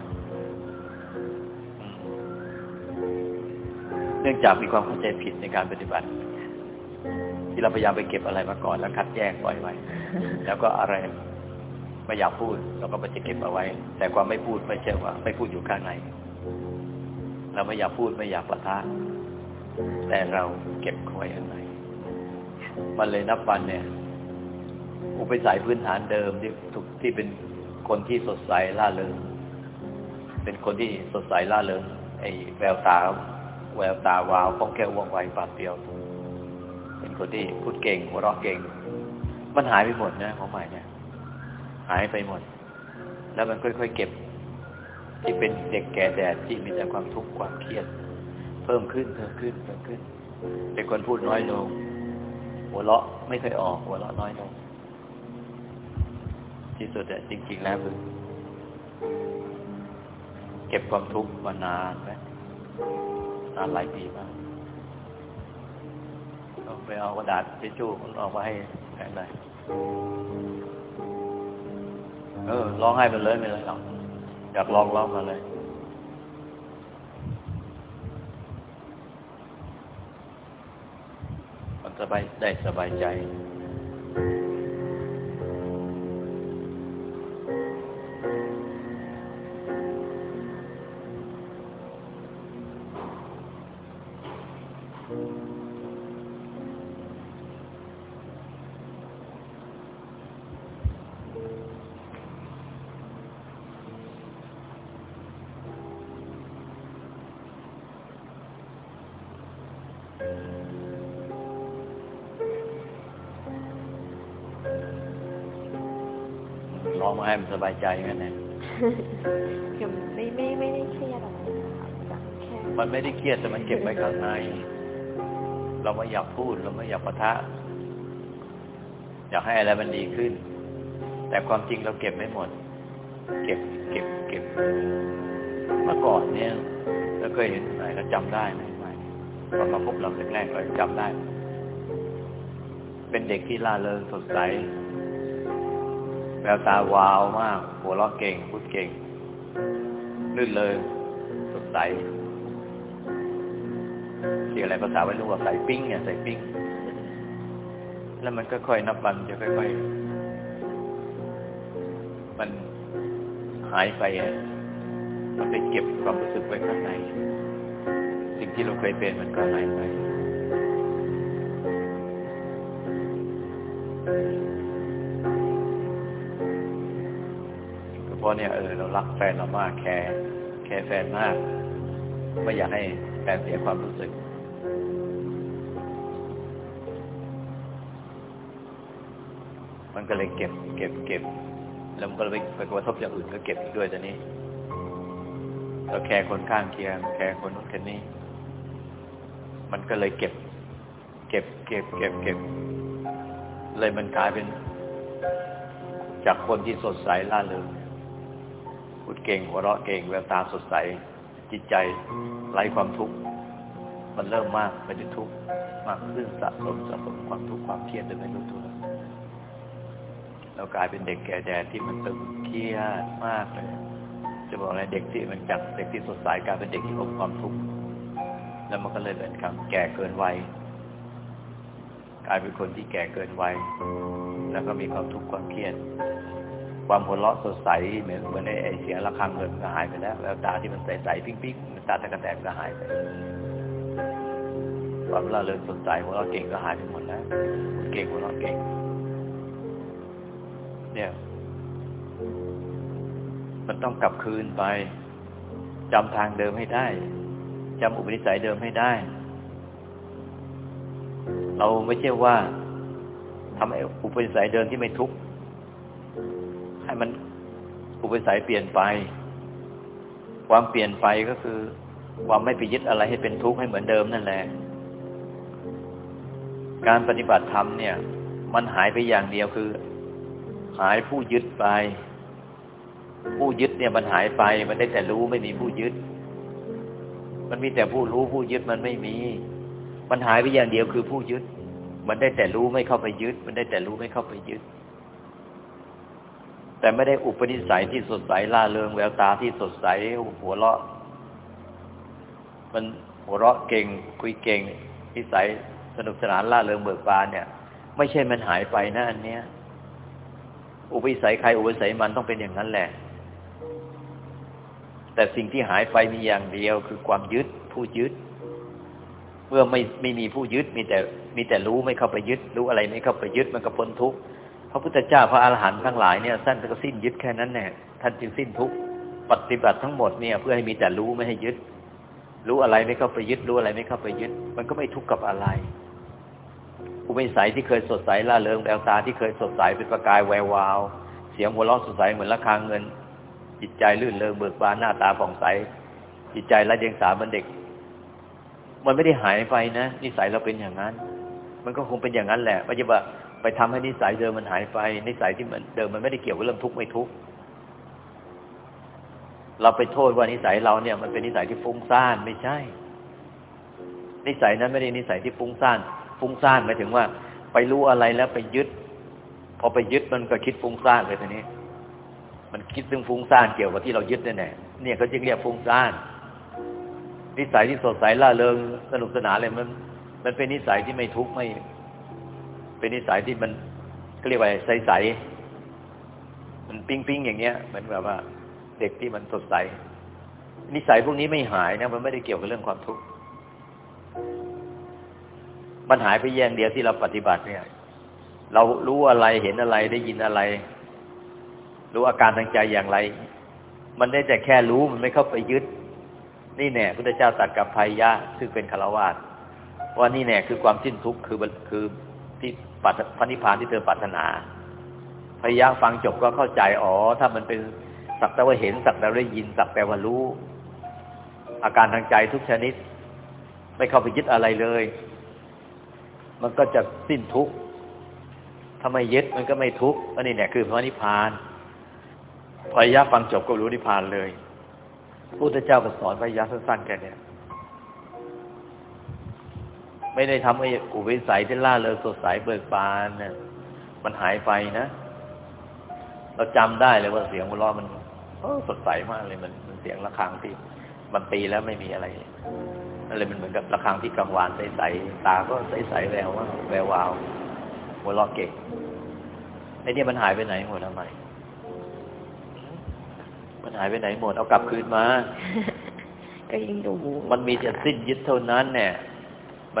เนื่องจากมีความเข้าใจผิดในการปฏิบัติ ที่เราพยายามไปเก็บอะไรมาก่อน แล้วคัดแยกปล่อยไว้ แล้วก็อะไรไม่อยากพูดเราก็ไปจะเก็บเอาไว้ แต่ความไม่พูดไม่ใช่ว่า ไม่พูดอยู่ข้างในเราไม่อยากพูดไม่อยากปะทะแต่เราเก็บเอาไว้ข้างในมันเลยนับวันเนี่ย อุปนิสัยพื้นฐานเดิมที่ถูกที่เป็นคนที่สดใสล่าเริงเป็นคนที่สดใสล่าเริงไอ้แววตาแววตาวาวคล่องแคล่วว่องไวปราดเปรียวเป็น คนที่พูดเก่งหัวเราะเก่ง มันหายไปหมดนะของใหม่เนี่ย หายไปหมด แล้วมันค่อยๆเก็บ ที่เป็นเด็กแก่แดดที่มีแต่ความทุกข์ความเครียด เพิ่มขึ้นเพิ่มขึ้นเพิ่มขึ้น เป็นคนพูดน้อยลง หัวเราะไม่เคยออก หัวเราะน้อยลง ที่สุดอะจริง ๆ แล้วคือเก็บความทุกข์มานานไหมนานหลายปีมาก ไปเอากระดาษทิชชู่ออกมาให้แผนหนยเออร้องให้ไปเลยไม่เลยหรอกอยากร้องร้องมาเลยมันสบายได้สบายใจ บายใจงั้นแหละคือไม่ไม่ไม่ได้เครียดอะไรค่ะแบบแค่มันไม่ได้เครียดแต่มันเก็บไว้ข้างใน เราไม่อยากพูดเราไม่อยากปะทะ อยากให้อะไรมันดีขึ้น แต่ความจริงเราเก็บไม่หมด เก็บ เก็บ เก็บเมื่อก่อนเนี่ยเราเคยเห็นไหนเราจำได้ไหมไม่ตอนมาพบเราแรกๆเราจำได้ เป็นเด็กที่ล่าเริงสดใสแววตาวาวมาก หัวเราะเก่ง พูดเก่ง ลื่นเลยสดใสเรียอะไรภาษาวัยรุ่นว่าใส่ปิ้งเนี่ยใส่ปิ้ง แล้วมันก็ค่อยนับวันจะค่อยๆ มันหายไปอะมันไปเก็บความรู้สึกไว้ข้างใน สิ่งที่เราเคยเป็นมันก็หายไป ราะเนี่ยเออเรารักแฟนเรามากแคร์แคร์แฟนมาก ไม่อยากให้แฟนเสียความรู้สึก มันก็เลยเก็บ เก็บเก็บ แล้วมันก็เลยไปกระทบอย่างอื่นก็เก็บด้วยตอนนี้เราแคร์คนข้างเคียง แคร์คนนู้นคนนี้ มันก็เลยเก็บ เก็บ เก็บ เก็บเก็บ เลยมันกลายเป็นจากคนที่สดใสล่าเริง พูดเก่งหัวเราะเก่งแววตาสดใส จิตใจไร้ความทุกข์มันเริ่มมากไปด้วยทุกข์มากขึ้นสะสมสะสมความทุกข์ความเครียดโดยไม่รู้ตัวเรากลายเป็นเด็กแก่แดดที่มันตึงเครียดมากเลยจะบอกอะไรเด็กที่มันจากเด็กที่สดใสกลายเป็นเด็กที่อมความทุกข์แล้วมันก็เลยเป็นคำแก่เกินวัยกลายเป็นคนที่แก่เกินวัยแล้วก็มีความทุกข์ความเครียด ความหัวเราะสดใสเหมือนเหมือนไอ้เสียงระฆังเงินก็หายไปแล้วแววตาที่มันใสๆปิ๊งๆมันตาตะกะแตนก็หายไปความละเริงสดใสหัวเราะเก่งก็หายไปหมดแล้วเก่งหัวเราะเก่ง เนี่ย มันต้องกลับคืนไปจำทางเดิมให้ได้จำอุปนิสัยเดิมให้ได้ เราไม่ใช่ว่าทำให้อุปนิสัยเดิมที่ไม่ทุกข์ ให้มันอุปสัยเปลี่ยนไป ความเปลี่ยนไปก็คือ ความไม่ไปยึดอะไรให้เป็นทุกข์ให้เหมือนเดิมนั่นแหละ การปฏิบัติธรรมเนี่ย มันหายไปอย่างเดียวคือ หายผู้ยึดไป ผู้ยึดเนี่ยมันหายไป มันได้แต่รู้ไม่มีผู้ยึด มันมีแต่ผู้รู้ผู้ยึดมันไม่มี มันหายไปอย่างเดียวคือผู้ยึด มันได้แต่รู้ไม่เข้าไปยึด มันได้แต่รู้ไม่เข้าไปยึด แต่ไม่ได้อุปนิสัยที่สดใสล่าเริงแววตาที่สดใสหัวเราะ มันหัวเราะเก่ง คุยเก่งนิสัยสนุกสนานล่าเริงเบิกบานเนี่ย ไม่ใช่มันหายไปนะอันเนี้ย อุปนิสัยใครอุปนิสัยมันต้องเป็นอย่างนั้นแหละ แต่สิ่งที่หายไปมีอย่างเดียวคือความยึดผู้ยึดเมื่อไม่ไม่มีผู้ยึดมีแต่มีแต่รู้ไม่เข้าไปยึด รู้อะไรไม่เข้าไปยึดมันก็พ้นทุกข์ พระพุทธเจ้าพระอาหารหันต์ทั้งหลายเนี่ยท่านก็สิ้นยึดแค่นั้นแน่ท่านจึงสิ้นทุกปฏิบัติทั้งหมดเนี่ยเพื่อให้มีแต่รู้ไม่ให้ยึด รู้อะไรไม่เข้าไปยึดรู้อะไรไม่เข้าไปยึด มันก็ไม่ทุกข์กับอะไร อุปนิสัยที่เคยสดใสล่าเริงแววตาที่เคยสดใสเป็นประกายแวววาว เสียงหัวเราะสดใสเหมือนระฆังเงิน จิตใจลื่นเริงเบิกบานหน้าตาผ่องใส จิตใจไร้เดียงสาเหมือนเด็ก มันไม่ได้หายไปนะนิสัยเราเป็นอย่างนั้น มันก็คงเป็นอย่างนั้นแหละไม่ใช่ว่า ไปทำให้นิสัยเดิมมันหายไป นิสัยที่มันเดิมมันไม่ได้เกี่ยวกับเรื่องทุกข์ไม่ทุกข์เราไปโทษว่านิสัยเราเนี่ย มันเป็นนิสัยที่ฟุ้งซ่านไม่ใช่ นิสัยนั้นไม่ได้นิสัยที่ฟุ้งซ่าน ฟุ้งซ่านหมายถึงว่า ไปรู้อะไรแล้วไปยึด พอไปยึดมันก็คิดฟุ้งซ่านเลยทีนี้ มันคิดเรื่งฟุ้งซ่านเกี่ยวกับที่เรายึดนี่แน่เนี่ยเขาจึงเรียกฟุ้งซ่าน นิสัยที่สดใสล่าเริงสนุกสนานเลยมัน มันเป็นนิสัยที่ไม่ทุกข์ไม่ เป็นนิสัยที่มันเรียกว่าใสๆมันปิ้งปิ้งอย่างเงี้ยเหมือนแบบว่า เด็กที่มันสดใส นิสัยพวกนี้ไม่หายนะมันไม่ได้เกี่ยวกับเรื่องความทุกข์มันหายไปแย่งเดียวที่เราปฏิบัติเนี่ย เรารู้อะไรเห็นอะไรได้ยินอะไร รู้อาการทางใจอย่างไร มันได้แต่แค่รู้มันไม่เข้าไปยึด นี่แน่พุทธเจ้าตรัสกับภัยยะ ซึ่งเป็นคารวาสว่านี่แน่คือความสิ้นทุกข์คือคือที่ พระนิพพานที่เธอปรารถนาพยายามฟังจบก็เข้าใจอ๋อ ถ้ามันเป็นสักแต่ว่าเห็นสักแต่ว่าได้ยินสักแต่ว่ารู้ อาการทางใจทุกชนิด ไม่เข้าไปยึดอะไรเลย มันก็จะสิ้นทุกข์ถ้าไม่ยึดมันก็ไม่ทุกข์อันนี้เนี่ยคือพระนิพพานพยายามฟังจบก็รู้นิพพานเลยพุทธเจ้าก็สอนพยายามสั้นๆแค่นี้ ไม่ได้ทำให้อุวิสัยที่ล่าเริงสดใสเบิกบานเนี่ยมันหายไปนะ เราจำได้เลยว่าเสียงหัวเราะมันสดใสมากเลยมันมันเสียงระฆังที่มันตีแล้วไม่มีอะไรนั่นเลยมันเหมือนกับระฆังที่กังวานใสๆตาก็ใสๆแววว่าแวววาวหัวเราะเก่งไอ้นี่มันหายไปไหนหมดทำไมมันหายไปไหนหมดเอากลับคืนมา ก็ยิ่งดูมันมีแต่สิ้นยึดเท่านั้นเนี่ย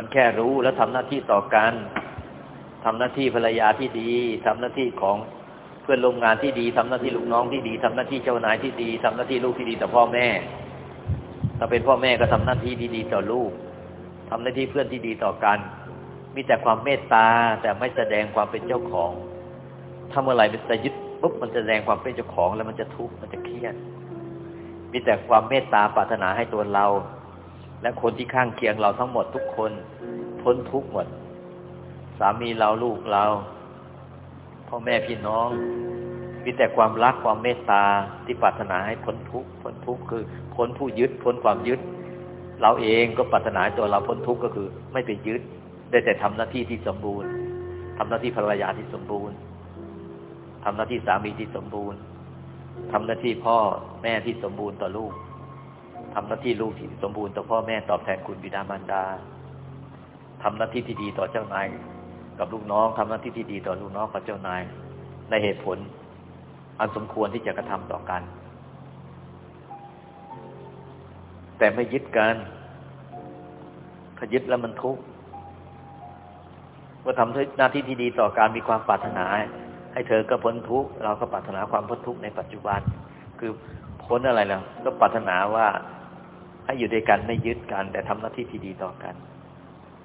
มันแค่รู้แล้วทำหน้าที่ต่อกันทำหน้าที่ภรรยาที่ดีทำหน้าที่ของเพื่อนร่วมงานที่ดีทำหน้าที่ลูกน้องที่ดีทำหน้าที่เจ้านายที่ดีทำหน้าที่ลูกที่ดีต่อพ่อแม่ ถ้าเป็นพ่อแม่ก็ทำหน้าที่ดีๆต่อลูกทำหน้าที่เพื่อนที่ดีต่อกัน มีแต่ความเมตตาแต่ไม่แสดงความเป็นเจ้าของถ้าเมื่อไหร่มันจะยึดปุ๊บมันจะแสดงความเป็นเจ้าของแล้วมันจะทุกข์มันจะเครียดมีแต่ความเมตตาปรารถนาให้ตัวเรา และคนที่ข้างเคียงเราทั้งหมดทุกคน พ้นทุกข์หมด สามีเราลูกเราพ่อแม่พี่น้อง มีแต่ความรักความเมตตาที่ปรารถนาให้พ้นทุกข์พ้นทุกข์คือพ้นผู้ยึดพ้นความยึด เราเองก็ปรารถนาตัวเราพ้นทุกข์ก็คือ ไม่ไปยึด ได้แต่ทำหน้าที่ที่สมบูรณ์ทำหน้าที่ภรรยาที่สมบูรณ์ทำหน้าที่สามีที่สมบูรณ์ทำหน้าที่พ่อแม่ที่สมบูรณ์ต่อลูก ทำหน้าที่ลูกที่สมบูรณ์ต่อพ่อแม่ตอบแทนคุณบิดามารดาทำหน้าที่ที่ดีต่อเจ้านายกับลูกน้องทำหน้าที่ที่ดีต่อลูกน้องกับเจ้านาย ในเหตุผล อันสมควรที่จะกระทำต่อกัน แต่ไม่ยึดกันถ้ายึดแล้วมันทุกข์เมื่อทำหน้าที่ที่ดีต่อการมีความปรารถนา ให้เธอก็พ้นทุกข์เราก็ปรารถนาความพ้นทุกข์ในปัจจุบัน คือพ้นอะไรล่ะก็ปรารถนาว่า ให้อยู่ด้วยกันไม่ยึดกัน แต่ทำหน้าที่ที่ดีต่อกัน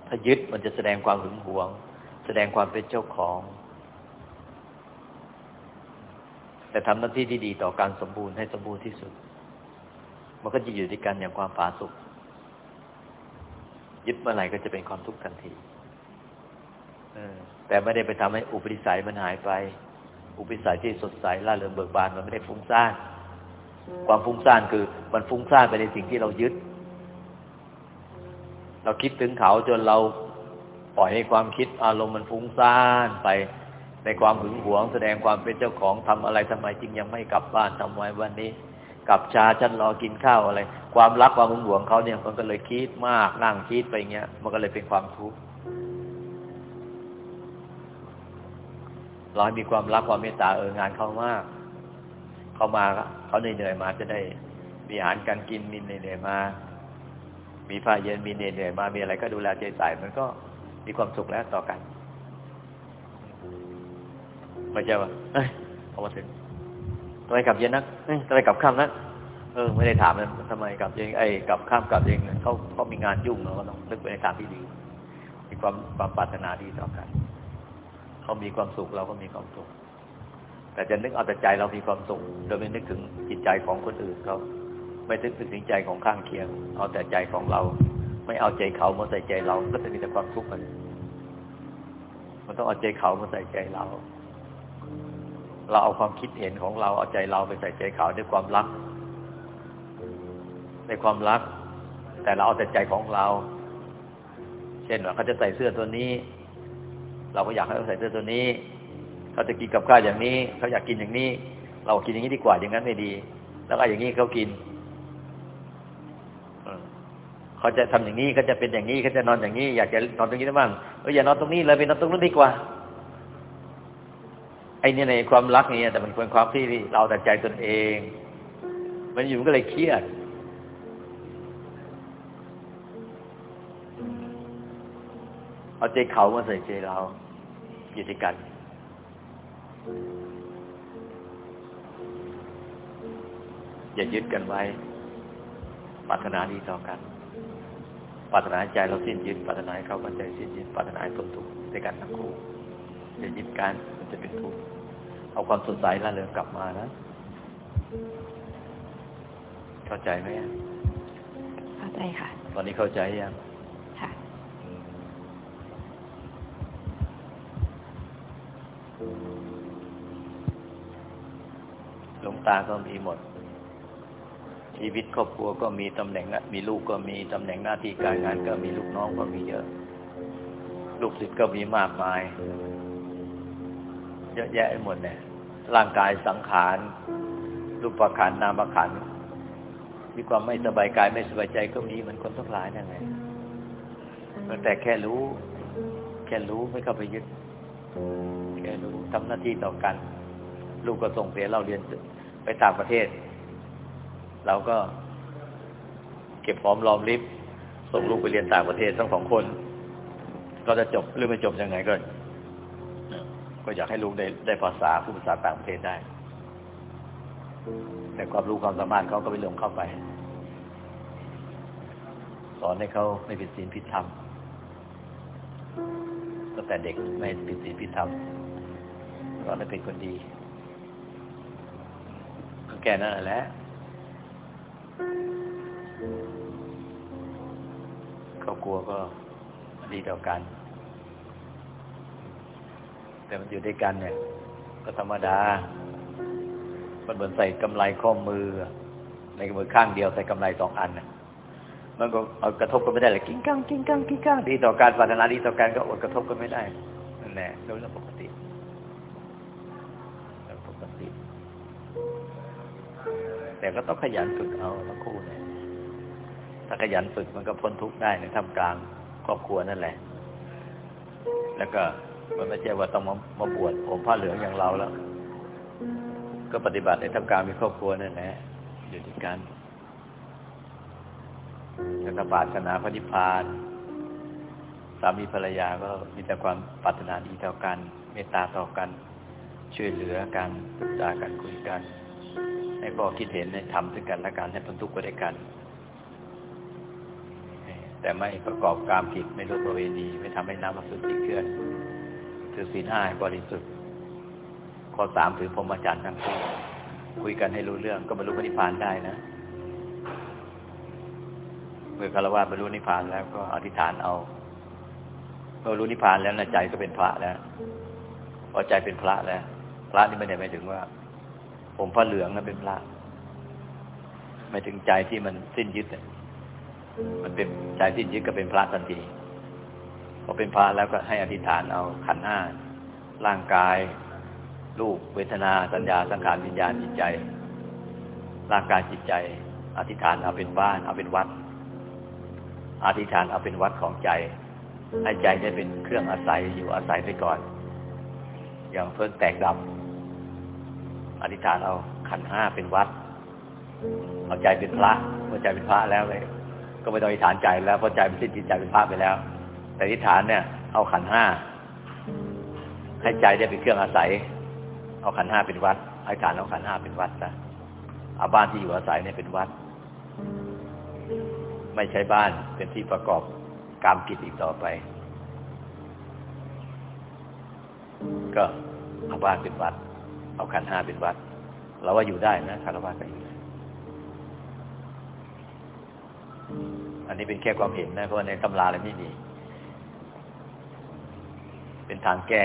ถ้ายึดมันจะแสดงความหึงหวง แสดงความเป็นเจ้าของ แต่ทำหน้าที่ที่ดีต่อการสมบูรณ์ให้สมบูรณ์ที่สุด มันก็จะอยู่ด้วยกันอย่างความผาสุกยึดเมื่อไหร่ก็จะเป็นความทุกข์ทันทีแต่ไม่ได้ไปทำให้อุปนิสัยมันหายไป อุปนิสัยที่สดใสล่าเริงเบิกบานมันไม่ได้ฟุ้งซ่าน ความฟุ้งซ่านคือมันฟุ้งซ่านไปในสิ่งที่เรายึด เราคิดถึงเขาจนเราปล่อยให้ความคิดอารมณ์มันฟุ้งซ่านไปในความหึงหวง แสดงความเป็นเจ้าของทำอะไรทำไมจึงยังไม่กลับบ้านทำไมวันนี้กลับชาฉันรอกินข้าวอะไร ความรักความหึงหวงเขาเนี่ยมันก็เลยคิดมากนั่งคิดไปเงี้ย มันก็เลยเป็นความทุกข์เราให้มีความรักความเมตตาเอองานเขามาก เขามาเขาเหนื่อยมาจะได้มีอาหารการกินมีเหนื่อยมา มีผ้าเย็นมีเหนื่อยมา มีอะไรก็ดูแลใจใส่มันก็มีความสุขแล้วต่อกันไม่ใช่ว่าเอ้ยพอมาถึงทำไมกลับเย็นนักทำไมกลับค่ำนักเออ ไม่ได้ถามเลยทำไมกลับเย็นไอ้กลับค่ำกลับเย็นเขาเขามีงานยุ่งเราก็ต้องนึกไปในทางที่ดี มีความความปรารถนาดีต่อกัน เขามีความสุขเราก็มีความสุข แต่จะนึกเอาแต่ใจเรามีความสุขโดยไม่นึกถึงจิตใจของคนอื่นเขาไม่นึกถึงใจของข้างเคียง เอาแต่ใจของเรา ไม่เอาใจเขามาใส่ใจเรา ก็จะมีแต่ความทุกข์มันมันต้องเอาใจเขามาใส่ใจเรา เราเอาความคิดเห็นของเราเอาใจเราไปใส่ใจเขาด้วยความรัก ในความรัก แต่เราเอาแต่ใจของเรา เช่นว่าเขาจะใส่เสื้อตัวนี้ เราก็อยากให้เขาใส่เสื้อตัวนี้ เขาจะกินกับข้าวอย่างนี้ เขาอยากกินอย่างนี้ เรากินอย่างนี้ดีกว่าอย่างนั้นไม่ดี แล้วก็อย่างนี้เขากินเขาจะทำอย่างนี้เขาจะเป็นอย่างนี้เขาจะนอนอย่างนี้ อยากจะนอนตรงนี้ได้บ้างเอออย่านอนตรงนี้เลยไปนอนตรงนู้นดีกว่าไอ้เนี่ยในความรักเนี่ยแต่มันเป็นความที่เราแต่ใจตนเอง มันอยู่ก็เลยเครียดเอาใจเขามาใส่ใจเราอยู่ด้วยกัน อย่ายึดกันไว้ปรารถนาดีต่อกันปรารถนาใจเราสิ้นยึดปรารถนาเขาก็ใจสิ้นยึดปรารถนาพ้นทุกข์ด้วยกันทั้งคู่อย่ายึดกันมันจะเป็นทุกข์เอาความสดใสละเริงกลับมานะเข้าใจไหมเข้าใจค่ะ ตอนนี้เข้าใจยัง หลวงตาก็มีหมด ชีวิตครอบครัวก็มีตำแหน่งนะมีลูกก็มีตำแหน่งหน้าที่การงานก็มีลูกน้องก็มีเยอะ ลูกศิษย์ก็มีมากมาย เยอะแยะหมดเนี่ยร่างกายสังขารรูปประขันนามประขันมีความไม่สบายกายไม่สบายใจก็มีเหมือนคนทั้งหลายนั่นแหละแต่แค่รู้ แค่รู้ไม่เข้าไปยึดแค่รู้ทำหน้าที่ต่อกัน ลูกก็ส่งเสียเราเรียนไปต่างประเทศ เราก็เก็บหอมรอมริบส่งลูกไปเรียนต่างประเทศทั้งสองคน ก็จะจบหรือไม่จบยังไงก็ ก็อยากให้ลูกได้ได้ภาษาพูดภาษาต่างประเทศได้ แต่ความรู้ความสามารถเขาก็ไปลงเข้าไป สอนให้เขาไม่ผิดศีลผิดธรรมตั้งแต่เด็กไม่ผิดศีลผิดธรรมสอนให้เป็นคนดี แก่นั่นแหละครอบครัวก็ดีต่อกัน แต่มันอยู่ด้วยกันเนี่ย ก็ธรรมดา มันเหมือนใส่กำไรข้อมือ ในมือข้างเดียวใส่กำไรสองอันน่ะมันก็เอากระทบกันไม่ได้เลยกิ้งก้างกิ้งก้างกิ้งก้างดีต่อการปรารถนาดีต่อกันก็อดกระทบกันไม่ได้นั่นแหละเรื่องปกติ แต่ก็ต้องขยันฝึกเอาทั้งคู่เนี่ยถ้าขยันฝึกมันก็พ้นทุกข์ได้ในท่ามกลางครอบครัวนั่นแหละ แล้วก็มันไม่ใช่ว่าต้องมามาบวชผมผ้าเหลืองอย่างเราแล้ว ก็ปฏิบัติในท่ามกลางมีครอบครัวนั่นแหละอยู่ด้วยกันแล้วก็ปรารถนาพระนิพพานสามีภรรยาก็มีแต่ความปรารถนาดีต่อกัน เมตตาต่อกัน ช่วยเหลือกันปรึกษากันคุยกัน ให้ข้อคิดเห็นในธรรมด้วยกันและการให้พ้นทุกข์ไปด้วยกัน แต่ไม่ประกอบกรรมผิดไม่ลดประเวณีไม่ทำให้น้ำมาสุดติเคลื่อนถือศีลห้าบริสุทธิ์ข้อสามถือพรหมจรรย์ทั้งคู่คุยกันให้รู้เรื่องก็บรรลุพระนิพพานได้นะเมื่อคารวะบรรลุนิพพานแล้วก็อธิษฐานเอาเมื่อรรลุนิพพานแล้วนะใจก็เป็นพระแล้วพอใจเป็นพระแล้ว พระนี่ไม่ได้หมายถึงว่า ผมพระเหลืองนะเป็นพระหมายถึงใจที่มันสิ้นยึดมันเป็นใจสิ้นยึดก็เป็นพระทันทีพอเป็นพระแล้วก็ให้อธิษฐานเอาขันห้าร่างกายรูปเวทนาสัญญาสังขารวิญญาณจิตใจ ร่างกายจิตใจ อธิษฐานเอาเป็นบ้าน เอาเป็นวัด อธิษฐานเอาเป็นวัดของใจ ให้ใจได้เป็นเครื่องอาศัยอยู่อาศัยไปก่อน อย่างเพิ่งแตกดับ อธิษฐานเอาขันห้าเป็นวัด เอาใจเป็นพระเมื่อใจเป็นพระแล้วเลย ก็ไม่ต้องอธิษฐานใจแล้วเพราะใจเป็นสิ้นจิตใจเป็นพระไปแล้ว แต่อธิษฐานเนี่ย เอาขันห้าให้ใจได้เป็นเครื่องอาศัย เอาขันห้าเป็นวัดอธิษฐานเอาขันห้าเป็นวัดนะเอาบ้านที่อยู่อาศัยเนี่ยเป็นวัด ไม่ใช่บ้านเป็นที่ประกอบกรรมกิจอีกต่อไป ก็เอาบ้านเป็นวัด เอาขันห้าเป็นวัด เราว่าอยู่ได้นะคารวะก็อยู่ได้อันนี้เป็นแค่ความเห็นนะเพราะในตำราอะไรไม่มี เป็นทางแก้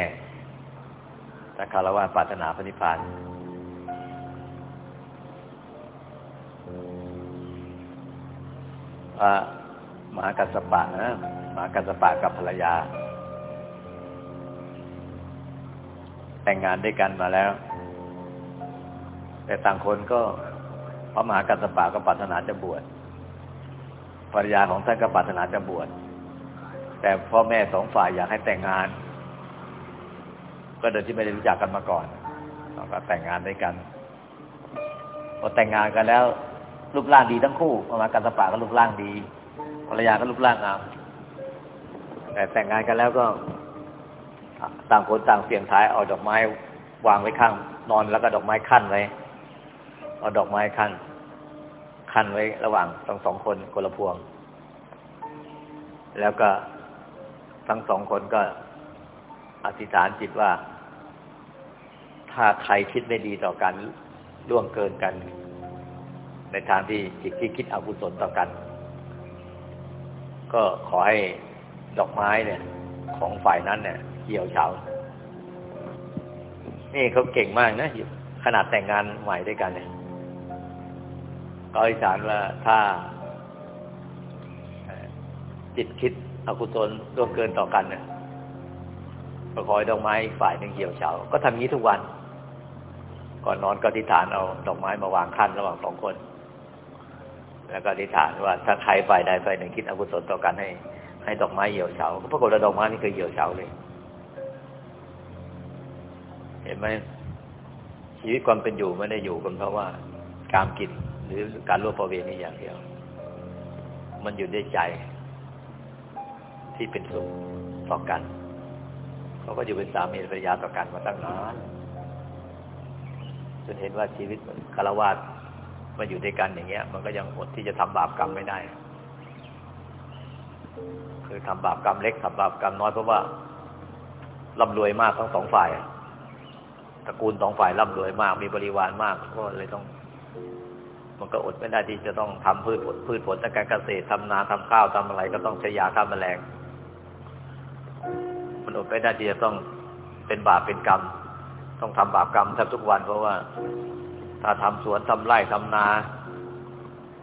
ถ้าคารวะปรารถนาพระนิพพานพระมหากัสสปะนะมหากัสปะกับภรรยา แต่งงานด้วยกันมาแล้ว แต่ต่างคนก็พระมหากัสสปะก็ปรารถนาจะบวชภรรยาของท่านก็ปรารถนาจะบวชแต่พ่อแม่สองฝ่ายอยากให้แต่งงาน ก็โดยที่ไม่ได้รู้จักกันมาก่อนเขาก็แต่งงานด้วยกันพอแต่งงานกันแล้ว รูปร่างดีทั้งคู่ประมากันตะปาก็รูปร่างดีภรรยาก็รูปร่างงามแต่แต่งงานกันแล้วก็ต่างคนต่างเสี่ยงท้ายเอาดอกไม้ วางไว้ข้างนอนแล้วก็ดอกไม้ขั้นไว้ เอาดอกไม้ขั้นขั้นไว้ระหว่างทั้งสองคนคนละพวง แล้วก็ทั้งสองคนก็อธิษฐานจิตว่า ถ้าใครคิดไม่ดีต่อกันล่วงเกินกัน ในทางที่จิตที่คิดอกุศลต่อกัน ก็ขอให้ดอกไม้เนี่ย ของฝ่ายนั้นเนี่ยเหี่ยวเฉานี่เขาเก่งมากนะขนาดแต่งงานใหม่ด้วยกันเนี่ย ก็อธิษฐานว่าถ้า จิตคิดอกุศลล่วงเกินต่อกันเนี่ยก็ขอให้ดอกไม้อีกฝ่ายหนึ่งเหี่ยวเฉา ก็ทำงี้ทุกวัน ก่อนนอนก็อธิษฐานเอาดอกไม้มาวางขั้นระหว่างสองคน แล้วก็อธิษฐานว่าถ้าใครฝ่ายใดฝ่ายหนึ่งคิดอกุศลต่อกันให้ ให้ดอกไม้เหี่ยวเฉาก็ปรากฏว่าดอกไม้นี่เคยเหี่ยวเฉาเลย เห็นไหมชีวิตความเป็นอยู่ไม่ได้อยู่กันเพราะว่าการกิน หรือการร่วมประเวณีอย่างเดียว มันอยู่ด้วยใจที่เป็นสุขต่อกันเขาก็อยู่เป็นสามีภรรยาต่อกันมาตั้งนานจนเห็นว่าชีวิตคารวะมาอยู่ด้วยกันอย่างเงี้ย มันก็ยังอดที่จะทำบาปกรรมไม่ได้ คือทำบาปกรรมเล็กทำบาปกรรมน้อยเพราะว่าร่ำรวยมากทั้งสองฝ่ายตระกูลสองฝ่ายร่ำรวยมากมีบริวารมาก ก็เลยต้อง มันก็อดไม่ได้ที่จะต้องทำพืชผลพืชผลทางการเกษตรทำนาทำข้าวทำอะไร ก็ต้องใช้ยาฆ่าแมลง มันอดไม่ได้ที่จะต้องเป็นบาปเป็นกรรม ต้องทำบาปกรรมแทบทุกวันเพราะว่า ถ้าทำสวนทำไร่ทำนา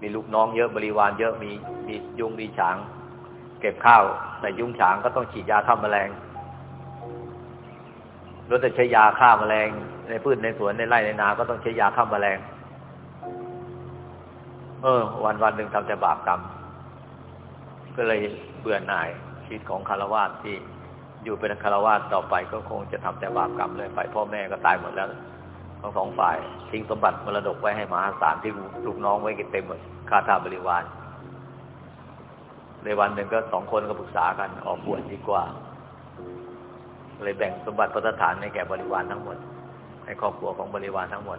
มีลูกน้องเยอะบริวารเยอะมีมียุงมีฉาง เก็บข้าวใส่ยุงฉางก็ต้องฉีดยาฆ่าแมลงรถจะใช้ยาฆ่าแมลง ในพืชในสวนในไร่ในนา ก็ต้องใช้ยาฆ่าแมลง เออ วันวันหนึ่งทำแต่บาปกรรม ก็เลยเบื่อหน่ายชีวิตของคารวะที่อยู่เป็นคารวะต่อไปก็คงจะทำแต่บาปกรรมเลยไปพ่อแม่ก็ตายหมดแล้วทั้งสองฝ่ายทิ้งสมบัติมรดกไว้ให้มหาศาลที่ลูกน้องไว้กินเต็มหมดค่าทาบริวารในวันหนึ่งก็สองคนก็ปรึกษากันออกบวชดีกว่า เลยแบ่งสมบัติพัฒฐานให้แก่บริวารทั้งหมด ให้ครอบครัวของบริวารทั้งหมด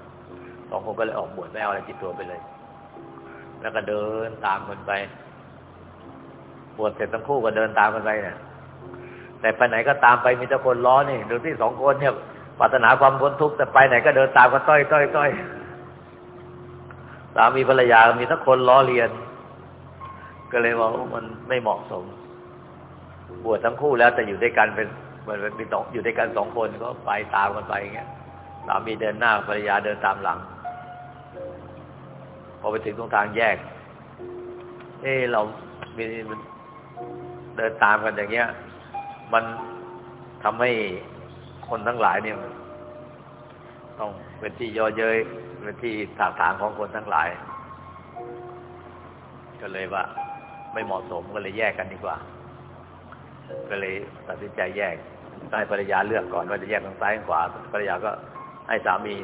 สองคนก็เลยออกบวชไม่เอาอะไรติดตัวไปเลย แล้วก็เดินตามกันไปบวชเสร็จทั้งคู่ก็เดินตามกันไปเนี่ยแต่ไปไหนก็ตามไปมีแต่คนล้อนี่ดูที่สองคนเนี่ยปรารถนาความพ้นทุกข์แต่ไปไหนก็เดินตามกันต้อยต้อยต้อยสามีภรรยามีทั้งคนล้อเลียน ก็เลยว่ามันไม่เหมาะสม บวชทั้งคู่แล้วแต่อยู่ด้วยกันเป็นมันเป็นสองอยู่ด้วยกันสองคนก็ไปตามกันไปอย่างเงี้ยสามีเดินหน้าภรรยาเดินตามหลัง พอไปถึงตรงทางแยก เออเรามีเดินตามกันอย่างเงี้ย มันทำให้คนทั้งหลายเนี่ย ต้องเป็นที่ย่อเย้ยเป็นที่ถากถางของคนทั้งหลาย ก็เลยว่า ไม่เหมาะสมก็เลยแยกกันดีกว่า ก็เลยตัดสินใจแยกให้ภรรยาเลือกก่อนว่าจะแยกทางซ้ายทางขวาภรรยาก็ให้สามี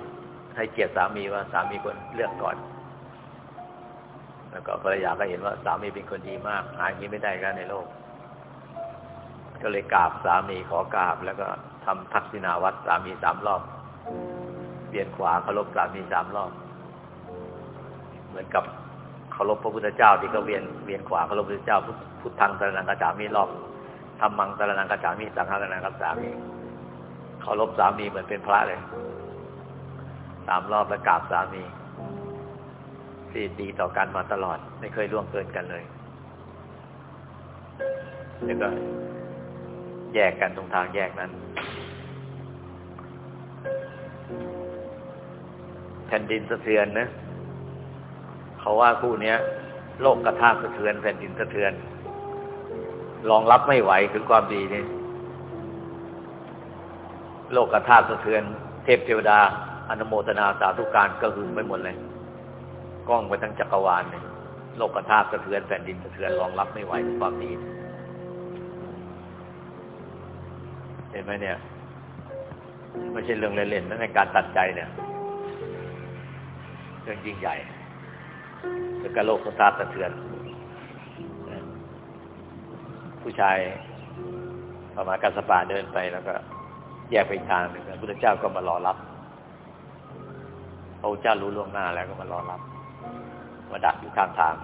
ให้เกียรติสามีว่าสามีควรเลือกก่อน แล้วก็ภรรยาก็เห็นว่าสามีเป็นคนดีมาก หาอย่างนี้ไม่ได้กันในโลก ก็เลยกราบสามีขอกราบ แล้วก็ทำทักษิณาวัตรสามีสามรอบ เปลี่ยนขวาเคารพสามีสามรอบ เหมือนกับเคารพพระพุทธเจ้าที่เขาเวียนเวียนขวาเคารพพระพุทธเจ้าพุทธังสรนังกระจามีรอบทำมังสรนังกระจามีสังฆสรนังกระจามีเคารพสามีเหมือนเป็นพระเลยสามรอบแล้วกราบสามี ที่ดีต่อกันมาตลอด ไม่เคยล่วงเกินกันเลยแล้วก็แยกกันตรงทางแยกนั้น แผ่นดินสะเทือนนะเขาว่าคู่นี้โลกกระทากสะเทือนแผ่นดินสะเทือนรองรับไม่ไหวถึงความดีนี่โลกกระทากสะเทือน เทพเทวดา อนุโมทนาสาธุการก็หึงไปหมดเลย กล้องไปทั้งจักรวาลเนี่ยโลกกระทกสะเทือนแผ่นดินสะเทือนรองรับไม่ไหวความดีเห็นไหมเนี่ยไม่ใช่เรื่องเล่นๆนั่นในการตัดใจเนี่ยเรื่องยิ่งใหญ่เป็นการโลกสตาร์สะเทือน ผู้ชายประมาณการสปาเดินไปแล้วก็แยกไปทางหนึ่งพระพุทธเจ้าก็มารอรับพระเจ้ารู้ล่วงหน้าแล้วก็มารอรับ มาดักอยู่ข้างทาง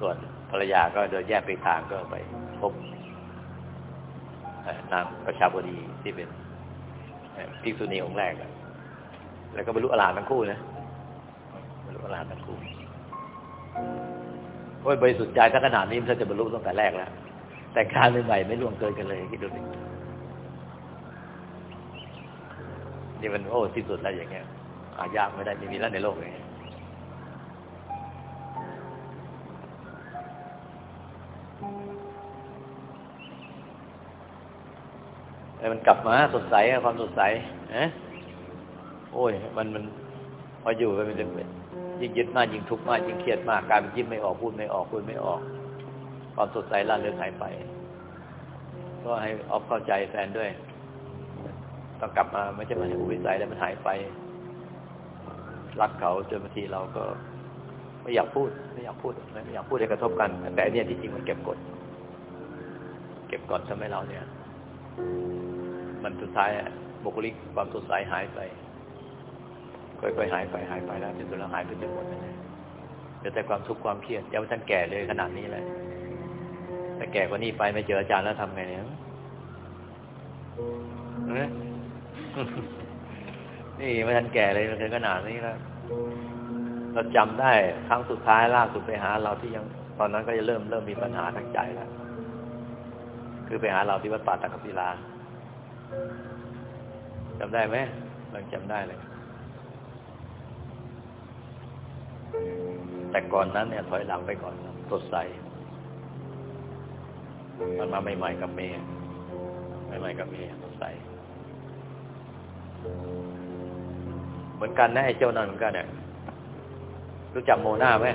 ส่วนภรรยาก็เดินแยกไปทางก็ไปพบนางประชาบดีที่เป็นภิกษุณีองค์แรก แล้วก็บรรลุอรหันต์ทั้งคู่นะบรรลุอรหันต์ทั้งคู่โอ้ยบริสุทธิ์ใจถ้าขนาดนี้มันจะบรรลุตั้งแต่แรกแล้ว แต่การใหม่ไม่ล่วงเกินกันเลยคิดดูดินี่มันโอ้ที่สุดแล้วอย่างเงี้ยอายากไม่ได้ไม่มีแล้วในโลกเลย แต่มันกลับมาสดใสความสดใสนะโอ้ย มันมันพออยู่ไปมันจะยิ่งยึดมากยิ่งทุกข์มากยิ่งเครียดมากการยิ้มไม่ออกพูดไม่ออกพูดไม่ออก ความสดใสล่าเรื่องหายไป ก็ให้ออฟเข้าใจแฟนด้วยต้องกลับมาไม่ใช่มาอุวิสัยแล้วมันหายไป รักเขาจนบางทีเราก็ไม่อยากพูด ไม่อยากพูดไม่อยากพูดให้กระทบกัน แต่เนี่ยที่จริงมันเก็บกด เก็บกดทำให้เราเนี่ย มันสุดท้ายบุคลิกความสดใสหายไปค่อยๆหายไปหายไปแล้วจนสุดแล้วหายไปจนหมดเลยเหลือแต่ความทุกข์ความเครียดยังไม่ทันแก่เลยขนาดนี้เลยแต่แก่กว่านี้ไปไม่เจออาจารย์แล้วทำไงเนี่ยนี่ไม่ทันแก่เลยมันถึงขนาดนี้แล้วเราจำได้ครั้งสุดท้ายล่าสุดไปหา เราที่ยังตอนนั้นก็จะเริ่มเริ่มมีปัญหาทางใจแล้วคือไปหาเราที่วัดป่าตะกศิลา จำได้ไหมเราจำได้เลย แต่ก่อนนั้นเนี่ยถอยหลังไปก่อนสดใส มันมาใหม่ๆกับเมย์ใหม่ๆกับเมย์สดใส เหมือนกันนะไอ้เจ้านั่นเหมือนกันเนี่ยรู้จักโมนาไหม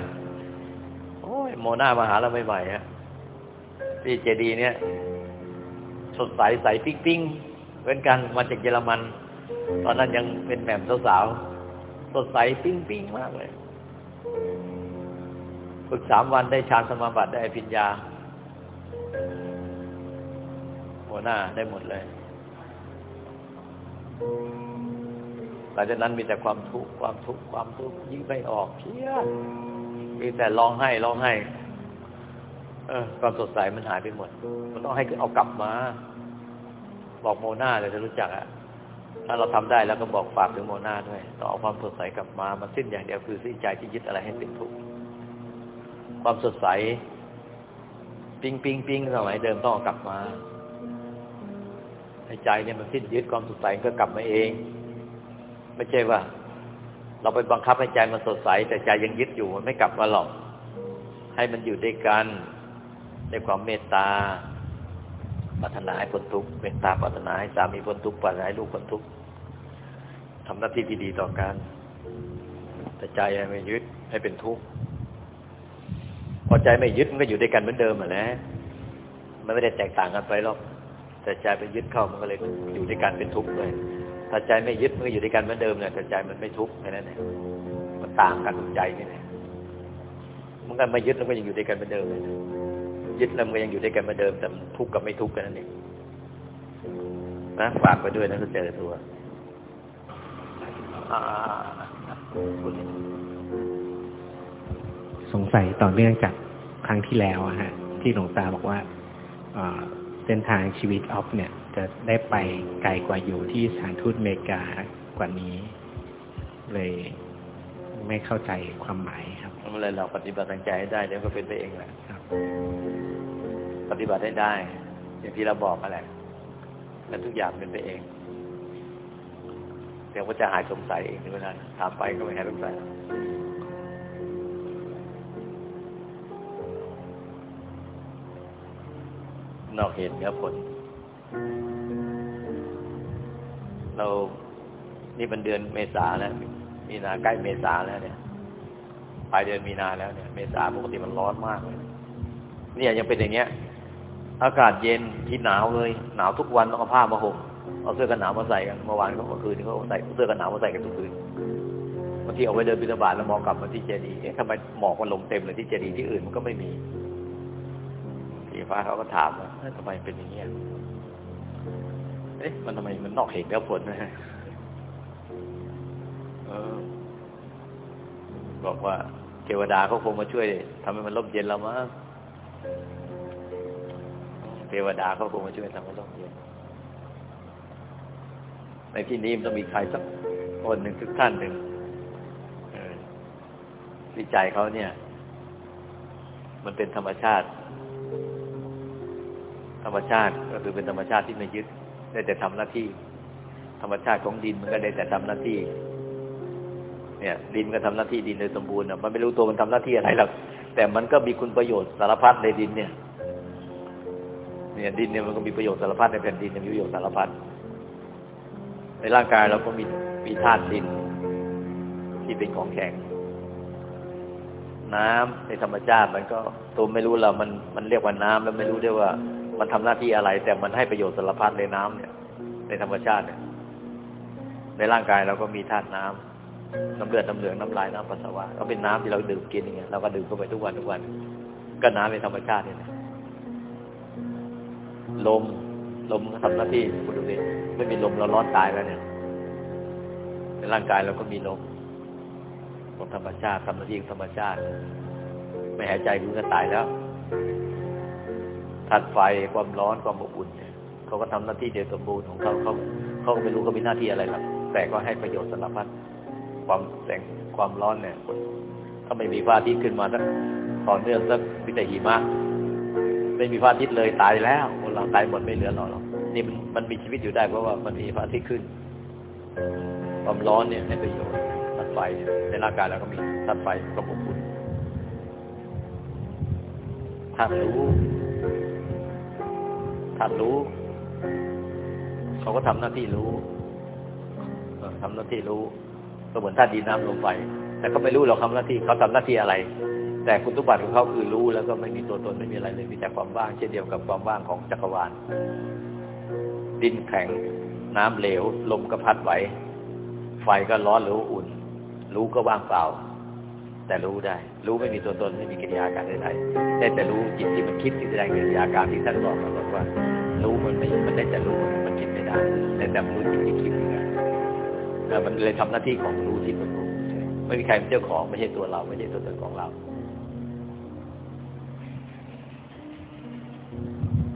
โอ้ยโมนามาหาเราใหม่ๆฮะที่เจดีเนี่ย สดใสใสปิ๊งปิ๊ง เหมือนกันมาจากเยอรมัน ตอนนั้นยังเป็นแหม่มสาวๆสดใสปิ๊งปิ๊งมากเลย ฝึกสามวันได้ฌานสมาบัติได้ปิญญาหัวหน้าได้หมดเลย หลังจากนั้นมีแต่ความทุกข์ความทุกข์ความทุกข์ยิ่งไม่ออกเครียดมีแต่ร้องไห้ร้องไห้ เออความสดใสมันหายไปหมด มันต้องให้เอากลับมา บอกโมนาเลยจะรู้จักอะถ้าเราทำได้แล้วก็บอกฝากถึงโมนาด้วยต้อเอาความสดใสกลับมา มันสิ้นอย่างเดียวคือสิ้นใจที่ยึดอะไรให้เป็นทุกข์ความสดใส ปิงปิงปิงสมัยเดิมต้องกลับมาให้ใจเนี่ยมันสิ้นยึดความสดใสก็กลับมาเอง ไม่ใช่ว่า เราไปบังคับให้ใจมันสดใส แต่ใจยังยึดอยู่มันไม่กลับมาหรอกให้มันอยู่ด้วยกันในความเมตตา ปรารถนาให้พ้นทุกข์เมตตาปรารถนาให้สามีพ้นทุกข์ปรารถนาให้ลูกพ้นทุกข์ทำหน้าที่ที่ดีต่อกันแต่ใจไม่ยึดให้เป็นทุกข์พอใจไม่ยึดมันก็อยู่ด้วยกันเหมือนเดิมเหมือนแล้วมันไม่ได้แตกต่างกันไปหรอกแต่ใจไปยึดเข้ามันก็เลยอยู่ด้วยกันเป็นทุกข์เลยถ้าใจไม่ยึดมันก็อยู่ด้วยกันเหมือนเดิมเนี่ยแต่ใจมันไม่ทุกข์แค่นั้นเองมันต่างกันตรงใจนี่แหละมันกันไม่ยึดแล้วก็ยังอยู่ด้วยกันเหมือนเดิมเลย ยึดแล้วมันก็ยังอยู่ด้วยกันเหมือนเดิมแต่ทุกข์กับไม่ทุกข์กันนั่นเองนะฝากไปด้วยนะถ้าเจอตัวสงสัยต่อเนื่องจากครั้งที่แล้วอะฮะ ที่หลวงตาบอกว่าเส้นทางชีวิตออฟเนี่ย จะได้ไปไกลกว่าอยู่ที่สถานทูตอเมริกากว่านี้ เลยไม่เข้าใจความหมายครับไม่เลยเราปฏิบัติทางใจให้ได้เดี๋ยวก็เป็นไปเองแหละ ปฏิบัติได้ได้ อย่างที่เราบอกนั่นแหละแล้วทุกอย่างเป็นไปเองเดี๋ยวก็จะหายสงสัยเองในเวลาถามไปก็ไม่หายสงสัยนอกเหตุเหนือผล เรานี่เป็นเดือนเมษาแล้วมีนาใกล้เมษาแล้วเนี่ยปลายเดือนมีนาแล้วเนี่ย เมษาปกติมันร้อนมากเลยเนี่ยยังเป็นอย่างเงี้ย อากาศเย็นที่หนาวเลย หนาวทุกวันต้องเอาผ้ามาห่มเอาเสื้อกันหนาวมาใส่กันเมื่อวานเขาเมื่อคืนเขาใส่เสื้อกันหนาวมาใส่กันทุกคืนบางทีเอาไปเดินบิณฑบาตแล้วมองกลับมาที่เจดีย์เอ๊ะทำไมหมอกมันลงเต็มเลยที่เจดีย์ที่อื่นมันก็ไม่มีสีฟ้าเขาก็ถามว่าทำไมเป็นอย่างนี้เอ๊ะมันทำไมมันนอกเหตุแล้วผลนะฮะเออ บอกว่าเทวดาเขาคงมาช่วยทำให้มันร่มเย็นแล้วมั้ง เทวดาเขาคงมาช่วยทำให้ร่มเย็นในที่นี้มันต้องมีใครสักคนหนึ่งทุกท่านหนึ่งวิจัยเขาเนี่ย มันเป็นธรรมชาติ ธรรมชาติก็คือเป็นธรรมชาติที่ไม่ยึด ได้แต่ทำหน้าที่ ธรรมชาติของดินมันก็ได้แต่ทำหน้าที่ เนี่ย ดินก็ทำหน้าที่ดินโดยสมบูรณ์มันไม่รู้ตัวมันทำหน้าที่อะไรหรอกแต่มันก็มีคุณประโยชน์สารพัดในดินเนี่ย เนี่ยดินเนี่ยมันก็มีประโยชน์สารพัดในแผ่นดินมีประโยชน์สารพัดในร่างกายเราก็มีมีธาตุดิน ที่เป็นของแข็ง น้ำในธรรมชาติมันก็ตัวไม่รู้เรามันมันเรียกว่าน้ำแล้วไม่รู้ด้วยว่า มันทำหน้าที่อะไร แต่มันให้ประโยชน์สารพัดในน้ำเนี่ย ในธรรมชาติเนี่ย ในร่างกายเราก็มีธาตุน้ำน้ำเลือดน้ำเหลืองน้ำลายน้ำปัสสาวะก็เป็นน้ำที่เราดื่มกินอย่างเงี้ยเราก็ดื่มเข้าไปทุกวันทุกวัน ก็น้ำในธรรมชาติเนี่ย ลม ลมทำหน้าที่คุณดูดิไม่มีลมเราร้อนตายแล้วเนี่ยในร่างกายเราก็มีลมของธรรมชาติทำหน้าที่ธรรมชาติ ไม่หายใจคุณก็ตายแล้วถัดไฟความร้อนความอบอุ่นเนี่ยเขาก็ทำหน้าที่เดียวสมบูรณ์ของเขาเขาเขาก็ไม่รู้เขามีหน้าที่อะไรหรอกแต่ก็ให้ประโยชน์สารพัดความแสงความร้อนเนี่ย ถ้าไม่มีพระอาทิตย์ขึ้นมาสักต่อเนื่องสักพิต่หิมะ ไม่มีพระอาทิตย์เลยตายแล้วคนเราตายหมดไม่เหลือหรอกนี่มันมันมีชีวิตอยู่ได้เพราะว่ามันมีพระอาทิตย์ขึ้นความร้อนเนี่ยให้ประโยชน์ตัดไฟในร่างกายเราก็มีตัดไฟก็อบอุ่นถ้ารู้ถ้ารู้ เขาก็ทำหน้าที่รู้ทำหน้าที่รู้ ก็เหมือนธาตุดินน้ำลมไฟแต่ก็ไม่รู้เราทำหน้าที่เขาทำหน้าที่อะไร แต่คุณทุบัติของเขาคือรู้แล้วก็ไม่มีตัวตนไม่มีอะไรเลยมีแต่ความว่างเช่นเดียวกับความว่างของจักรวาล ดินแข็งน้ำเหลว ลมก็พัดไหว ไฟก็ร้อนหรืออุ่น รู้ก็ว่างเปล่า แต่รู้ได้ รู้ไม่มีตัวตนไม่มีกิริยาการใดๆได้แต่รู้จิตที่มันคิดที่แสดงกิริยาการที่ท่านบอกมาบอกว่า รู้มันไม่มันได้แต่รู้มันคิดไม่ได้แต่แต่รู้จิตที่คิดยังไงแต่มันเลยทำหน้าที่ของรู้ที่มันรู้ไม่มีใครเป็นเจ้าของไม่ใช่ตัวเรา ไม่ใช่ตัวตนของเรา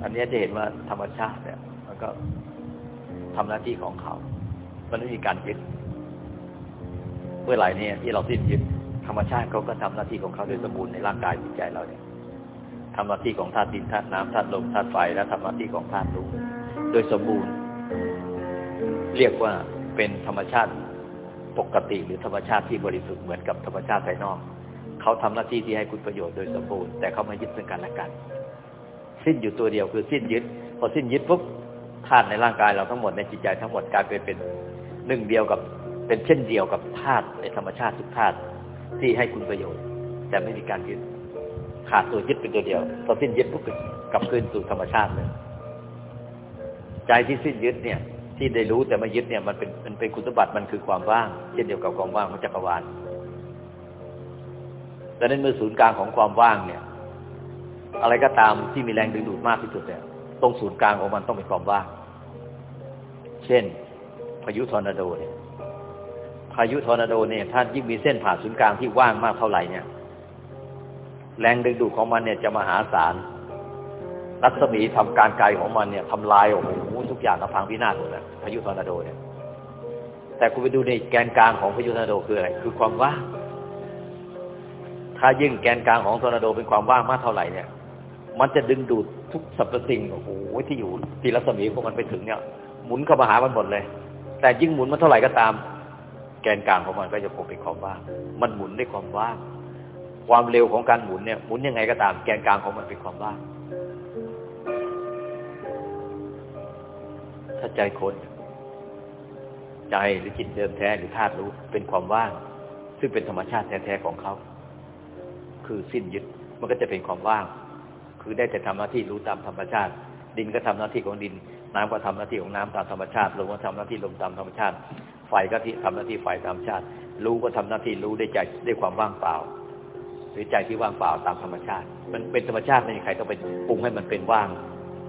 อันนี้จะเห็นว่าธรรมชาติเนี่ยมันก็ทำหน้าที่ของเขา มันไม่มีการยึดเมื่อไหร่เนี่ยที่เราสิ้นยึดธรรมชาติเขาก็ทำหน้าที่ของเขาโดยสมบูรณ์ในร่างกายจิตใจเราเนี่ยทำหน้าที่ของธาตุดินธาตุน้ำธาตุลมธาตุไฟและทำหน้าที่ของธาตุลมโดยสมบูรณ์ เรียกว่าเป็นธรรมชาติปกติหรือธรรมชาติที่บริสุทธิ์เหมือนกับธรรมชาติภายนอก เขาทำหน้าที่ที่ให้คุณประโยชน์โดยสมบูรณ์แต่เขาไม่ยึดซึ่งกันและกัน สิ้นอยู่ตัวเดียวคือสิ้นยึด พอสิ้นยึดปุ๊บธาตุในร่างกายเราทั้งหมดในจิตใจทั้งหมดกลายเป็นเป็นหนึ่งเดียวกับเป็นเช่นเดียวกับธาตุในธรรมชาติทุกธาตุที่ให้คุณประโยชน์ แต่ไม่มีการยึดขาดตัวยึดเป็นตัวเดียวพอสิ้นยึดปุ๊บกลับคืนสู่ธรรมชาติเลยใจที่สิ้นยึดเนี่ย ที่ได้รู้แต่ไม่ยึดเนี่ยมันเป็นมันเป็นคุณสมบัติมันคือความว่าง เช่นเดียวกับความว่างของจักรวาลแต่ในมือศูนย์กลางของความว่างเนี่ย อะไรก็ตามที่มีแรงดึงดูดมากที่สุดเนี่ยตรงศูนย์กลางของมันต้องเป็นความว่างเช่น พายุทอร์นาโดเนี่ยพายุทอร์นาโดเนี่ยถ้ายิ่งมีเส้นผ่าศูนย์กลางที่ว่างมากเท่าไหร่เนี่ย แรงดึงดูดของมันเนี่ยจะมหาศาลรัศมีทำการไกลของมันเนี่ยทำลายโอ้โหทุกอย่างก็พังพินาศหมดเลยพายุทอร์นาโดเนี่ย แต่คุณไปดูในแกนกลางของพายุทอร์นาโดคืออะไรคือความว่างถ้ายิ่งแกนกลางของทอร์นาโดเป็นความว่างมากเท่าไหร่เนี่ย มันจะดึงดูดทุกสรรพสิ่งโอ้โหที่อยู่ที่รัศมีของมันไปถึงเนี่ยหมุนเข้ามาหามันหมดเลย แต่ยิ่งหมุนมันเท่าไหร่ก็ตาม แกนกลางของมันก็จะคงเป็นความว่างมันหมุนด้วยความว่างความเร็วของการหมุนเนี่ยหมุนยังไงก็ตามแกนกลางของมันเป็นความว่างถ้าใจคนใจหรือจิตเดิมแท้หรือธาตุรู้เป็นความว่าง ซึ่งเป็นธรรมชาติแท้ๆของเขา คือสิ้นยึดมันก็จะเป็นความว่าง คือได้แต่ทำหน้าที่รู้ตามธรรมชาติ ดินก็ทำหน้าที่ของดิน น้ำก็ทำหน้าที่ของน้ำตามธรรมชาติลมก็ทำหน้าที่ลมตามธรรมชาติ ไฟก็ที่ทำหน้าที่ไฟตามชาติ รู้ก็ทำหน้าที่รู้ได้ใจได้ความว่างเปล่าหรือใจที่ว่างเปล่าตามธรรมชาติ มันเป็นธรรมชาติไม่มีใครต้องไปปรุงให้มันเป็นว่าง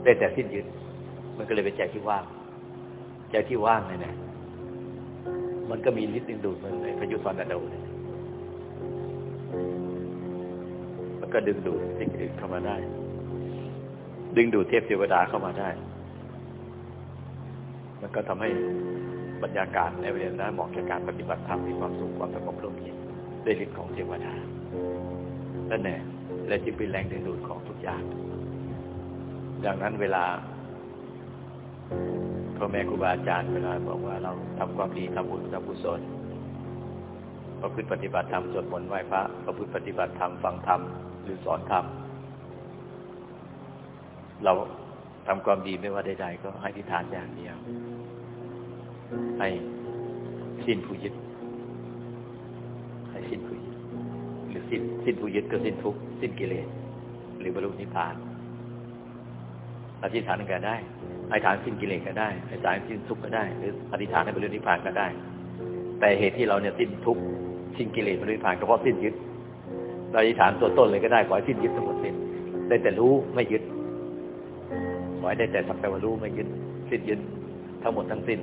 ได้แต่สิ้นยึดมันก็เลยเป็นใจที่ว่าง ใจที่ว่างเนี่ยนะมันก็มีฤทธิ์ดึงดูดมันในพยุทธวรรณโดเนี่ยมันก็ดึงดูดสิ่งอื่นเข้ามาได้ ดึงดูดเทพเทวดาเข้ามาได้ มันก็ทำให้บรรยากาศในเวลานั้นเหมาะแก่การปฏิบัติธรรมมีความสุขความสงบร่มเย็นด้ฤทธิ์ของเทวดานั่นแหละและจึงเป็นแรงดึงดูดของทุกอย่าง ดังนั้นเวลาพ่อแม่ครูบาอาจารย์เวลาบอกว่าเราทำความดีทำบุญทำกุศลประพฤติปฏิบัติธรรมสวดมนต์ไหว้พระประพฤติปฏิบัติธรรมฟังธรรมหรือสอนธรรม เราทำความดีไม่ว่าใดๆก็ให้ทิฏฐานอย่างเดียว ให้สิ้นผู้ยึด ให้สิ้นผู้ยึด หรือสิ้นสิ้นผู้ยึดก็สิ้นทุกข์สิ้นกิเลส หรือบรรลุนิพพานอธิษฐานกันได้อธิษฐานสิ้นกิเลสก็ได้อธิษฐานสิ้นทุกข์ก็ได้ หรืออธิษฐานให้บรรลุนิพพานก็ได้ แต่เหตุที่เราเนี่ยสิ้นทุกข์สิ้นกิเลสบรรลุนิพพานก็เพราะสิ้นยึดเราอธิษฐานตัวต้นเลยก็ได้ขอให้สิ้นยึดทั้งหมดสิ้นได้แต่รู้ไม่ยึด ขอให้ได้แต่สักแต่ว่ารู้ไม่ยึดสิ้นยึดทั้งหมดทั้งสิ้น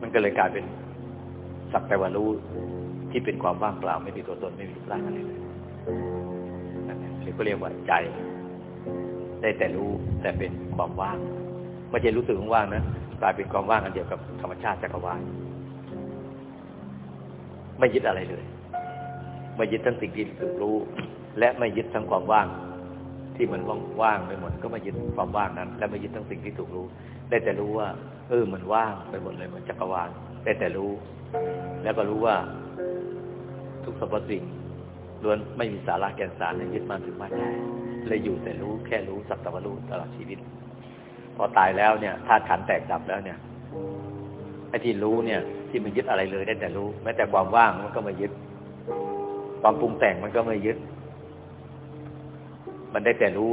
มันก็เลยกลายเป็นสักแต่ว่ารู้ที่เป็นความว่างเปล่าไม่มีตัวตนไม่มีรูปร่างอะไรเลยนั่นเองก็เรียกว่าใจ ได้แต่รู้แต่เป็นความว่างไม่ใช่รู้สึกว่างนะกลายเป็นความว่างอันเดียวกับธรรมชาติจักรวาลไม่ยึดอะไรเลย ไม่ยึดทั้งสิ่งที่ถูกรู้ และไม่ยึดทั้งความว่าง ที่มันว่างไปหมด ก็ม่ยึดความว่างนั้น และม่ยึดทั้งสิ่งที่ถูกรู้ ได้แต่รู้ว่า เออมันว่างไปหมดเลยเหมือนจักรวาลได้แต่รู้ แล้วก็รู้ว่า ทุกสรรพสิ่งล้วนไม่มีสาระแก่นสารในยึดมันถึงมาได้เลยอยู่แต่รู้แค่รู้สักแต่ว่ารู้ตลอดชีวิต พอตายแล้วเนี่ยธาตุขันแตกดับแล้วเนี่ยไอ้ที่รู้เนี่ย ที่มันยึดอะไรเลยได้แต่รู้ แม้แต่ความว่างมันก็ไม่ยึด ความปรุงแต่งมันก็ไม่ยึด มันได้แต่รู้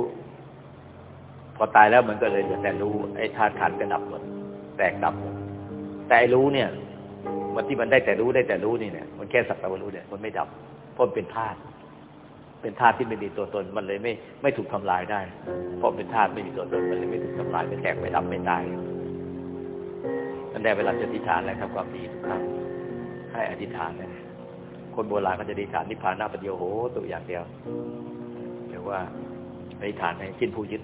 พอตายแล้วมันก็เลยเหลือแต่รู้ ไอ้ธาตุขันธ์ก็ดับหมดแตกดับหมดแต่ไอ้รู้เนี่ยมันที่มันได้แต่รู้ได้แต่รู้นี่เนี่ยมันแค่สักแต่ว่ารู้เนี่ยมันไม่ดับเพราะมันเป็นธาตุเป็นธาตุที่ไม่มีตัวตนมันเลยไม่ไม่ถูกทำลายได้ เพราะเป็นธาตุไม่มีตัวตนมันเลยไม่ถูกทำลายไม่แตกไม่ดับไม่ตายนั่นได้เวลาจะอธิษฐานอะไรครับความดีทุกครั้งให้อธิษฐานนะคนโบราณก็จะอธิษฐานนิพพานหน้าปฏิโยโหตัวอย่างเดียวเรียกว่า อธิษฐานให้สิ้นผู้ยึด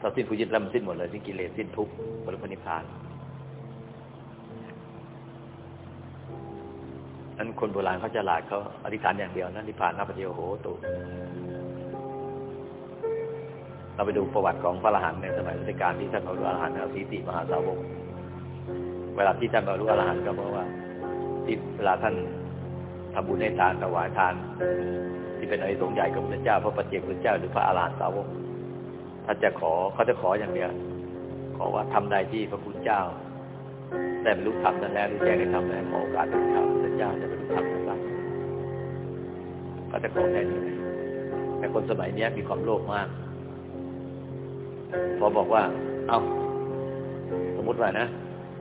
ถ้าสิ้นผู้ยึดแล้วมันสิ้นหมดเลยสิ้นกิเลสสิ้นทุกข์บรรลุนิพพานนั้นคนโบราณเขาจะหลาดเขาอธิษฐานอย่างเดียวนะนิพพานนับปฏิโยโหตุเราไปดูประวัติของพระอรหันต์ในสมัยรัชกาลที่ท่านบรรลุอรหันต์เอาสีติมหาสาวกเวลาที่ท่านบรรลุอรหันต์ก็บอกว่าที่เวลาท่านทำบุญให้ทานถวายทาน ที่เป็นอริสงส์ใหญ่กับพระเจ้าพระปัจเจกพระเจ้าหรือพระอรหันต์สาวกท่านจะขอเขาจะขออย่างเดียวขอว่าทำใดที่พระพุทธเจ้าแต่บรรลุธรรมนั้นแล้วรู้แจ้งในธรรมแล้วขอโอกาสเป็นข้าพระเจ้าจะบรรลุธรรมนั้นบ้างก็จะขอแค่นี้แต่คนสมัยนี้มีความโลภมาก พอบอกว่า เอาสมมติว่านะ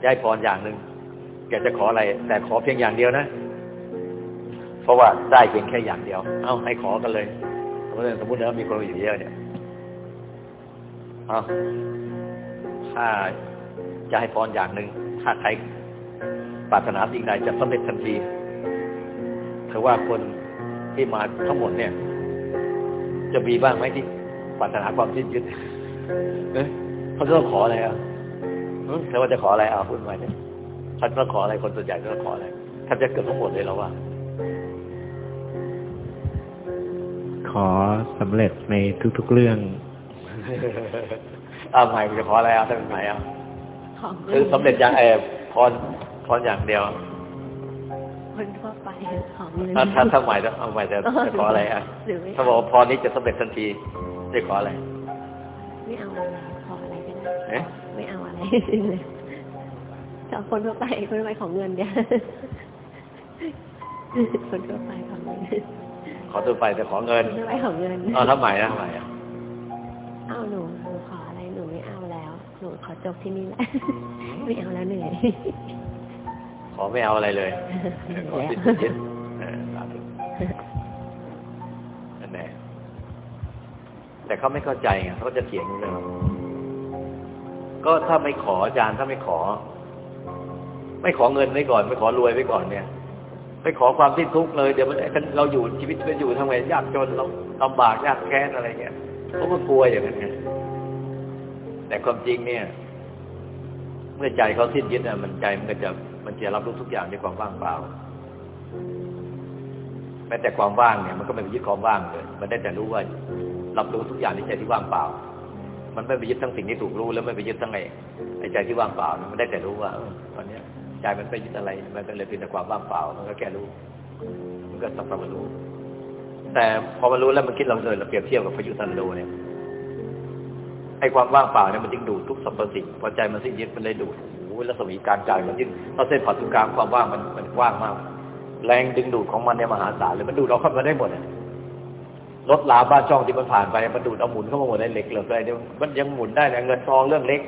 ย้ายพรอย่างหนึ่งแกจะขออะไร แต่ขอเพียงอย่างเดียวนะ เพราะว่าได้เพียงแค่อย่างเดียว เอาให้ขอกันเลย สมมติสมมตินะมีคนอยู่เยอะเนี่ยเอาถ้าจะให้พรอย่างหนึ่งถ้าใครปรารถนาสิ่งใดจะสำเร็จทันทีถือว่าคนที่มาทั้งหมดเนี่ย จะมีบ้างไหมที่ปรารถนาความสิ้นยึดเอ๊ะเขาจะขออะไรอะเธอว่าจะขออะไรอะพูดมาเนี่ยท่าจะขออะไรคนส่วนใหญ่จะขออะไรท่าจะเกือบทั้งหมดเลยเราว่า ขอสำเร็จในทุก ๆเรื่องอ้าวใหม่จะขออะไรอะท่านใหม่อะของคือสำเร็จอย่างเออพรพรอย่างเดียวคนทั่วไปของเงินถ้าถ้าถ้าใหม่จะเอาใหม่จะจะขออะไรอะหรือไม่ถ้าบอกว่าพรนี้จะสำเร็จทันทีจะขออะไรไม่เอาอะไรขออะไรก็ได้เอ๊ะไม่เอาอะไรจริงเลยจากคนทั่วไปคนทั่วไปของเงินเนี่ยคนทั่วไปของเงิน ขอตัวไปแต่ขอเงินไม่ไว้ของเงินเอ๋อทำไมนะทำไมอะเอาหนูหนูขออะไรหนูไม่เอาแล้ว หนูขอจบที่นี่แหละไม่เอาแล้วเหนื่อยขอไม่เอาอะไรเลยขอสิ้นชีวิตเออสาธุนั่นแหละแต่เขาไม่เข้าใจไงเขาจะเถียงเรื่องก็ถ้าไม่ขออาจารย์ถ้าไม่ขอ ไม่ขอเงินไว้ก่อน ไม่ขอรวยไว้ก่อนเนี่ย ไม่ขอความสิ้นทุกข์เลยเดี๋ยวมันเราอยู่ชีวิตเราอยู่ทำไงยากจนเราลำบากยากแค้นอะไรเงี้ยเขาก็กลัวอย่างนั้นไงแต่ความจริงเนี่ย เมื่อใจเขาสิ้นยึดน่ะมันใจมันก็จะมันจะรับรู้ทุกอย่างด้วยความว่างเปล่าแม้แต่ความว่างเนี่ยมันก็ไม่ไปยึดความว่างเลย มันได้แต่รู้ว่ารับรู้ทุกอย่างในใจที่ว่างเปล่า มันไม่ไปยึดทั้งสิ่งที่ถูกรู้ แล้วไม่ไปยึดทั้งไอ้ใจที่ว่างเปล่า มันได้แต่รู้ว่าตอนเนี้ย ใจมันไปยึดอะไร มันก็เลยเป็นแต่ความว่างเปล่า มันก็แค่รู้ มันก็สักแต่ว่ารู้ แต่พอมันรู้แล้วมันคิดเราเลยเราเปรียบเทียบกับพายุทันโดเนี่ยไอ้ความว่างเปล่าเนี่ยมันจึงดูดทุกสรรพสิ่งพอใจมันสิ้นยึดมันเลยดูดโอ้โหแล้วสมีการกายมันยึดเพราเส้นผ่าศูนย์กลางความว่างมันมันกว้างมาก แรงดึงดูดของมันเนี่ยมหาศาลเลยมันดูดเราเข้ามาได้หมดเลยรถลาบ้านช่องที่มันผ่านไปมันดูดเอาหมุนเข้ามาหมดเลยเหล็กเหลืออะไรเนี่ยมันยังหมุนได้เลยเงินทองเรื่องเล็ก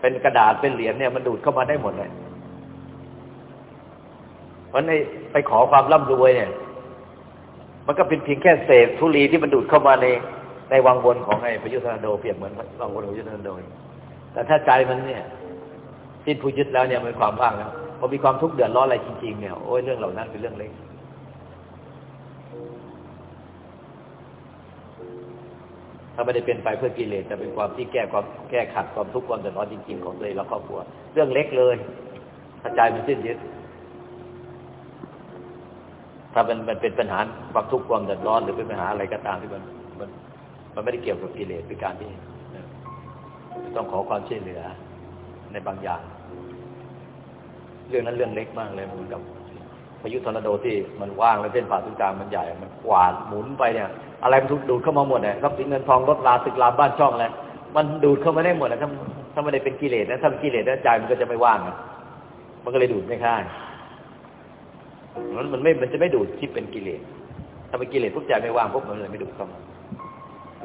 เป็นกระดาษเป็นเหรียญเนี่ยมันดูดเข้ามาได้หมดเลย เพราะในไปขอความร่ำรวยเนี่ย มันก็เป็นเพียงแค่เศษธุลีที่มันดูดเข้ามาในในวังวนของไอ้พยุทธนาโดเปรียบเหมือนวังวนของพยุทธนาโดแต่ถ้าใจมันเนี่ยสิ้นผู้ยึดแล้วเนี่ยมันความว่างแล้วพอมีความทุกข์เดือดร้อนอะไรจริงๆเนี่ยโอ้ยเรื่องเหล่านั้นเป็นเรื่องเล็กถ้าไม่ได้เป็นไปเพื่อกิเลสแต่เป็นความที่แก้ความแก้ขัดความทุกข์ความเดือดร้อนจริงๆของตัวเองและครอบครัว เรื่องเล็กเลยถ้าใจมันสิ้นยึด ถ้ามันมันเป็นปัญหาความทุกข์ความเดือดร้อนหรือเป็นปัญหาอะไรก็ตามที่มันมันมันไม่ได้เกี่ยวกับกิเลสเป็นการที่ต้องขอความช่วยเหลือในบางอย่าง เรื่องนั้นเรื่องเล็กมากเลยเหมือนกับพายุทอร์นาโดที่มันว่างแล้วเส้นผ่าศูนย์กลางมันใหญ่ มันกวาดหมุนไปเนี่ย อะไรมันถูกดูดเข้ามาหมดเนี่ยทรัพย์สินเงินทองรถลาตึกลาบ้านช่องอะไรมันดูดเข้ามาได้หมดนะถ้าถ้าไม่ได้เป็นกิเลสนะถ้าเป็นกิเลสแล้วใจมันก็จะไม่ว่างนะมันก็เลยดูดไม่ค่าย มันมันไม่ มันจะไม่ดูดที่เป็นกิเลส ถ้าเป็นกิเลสทุกใจไม่ว่างพวกมันเลยไม่ดูดเข้ามา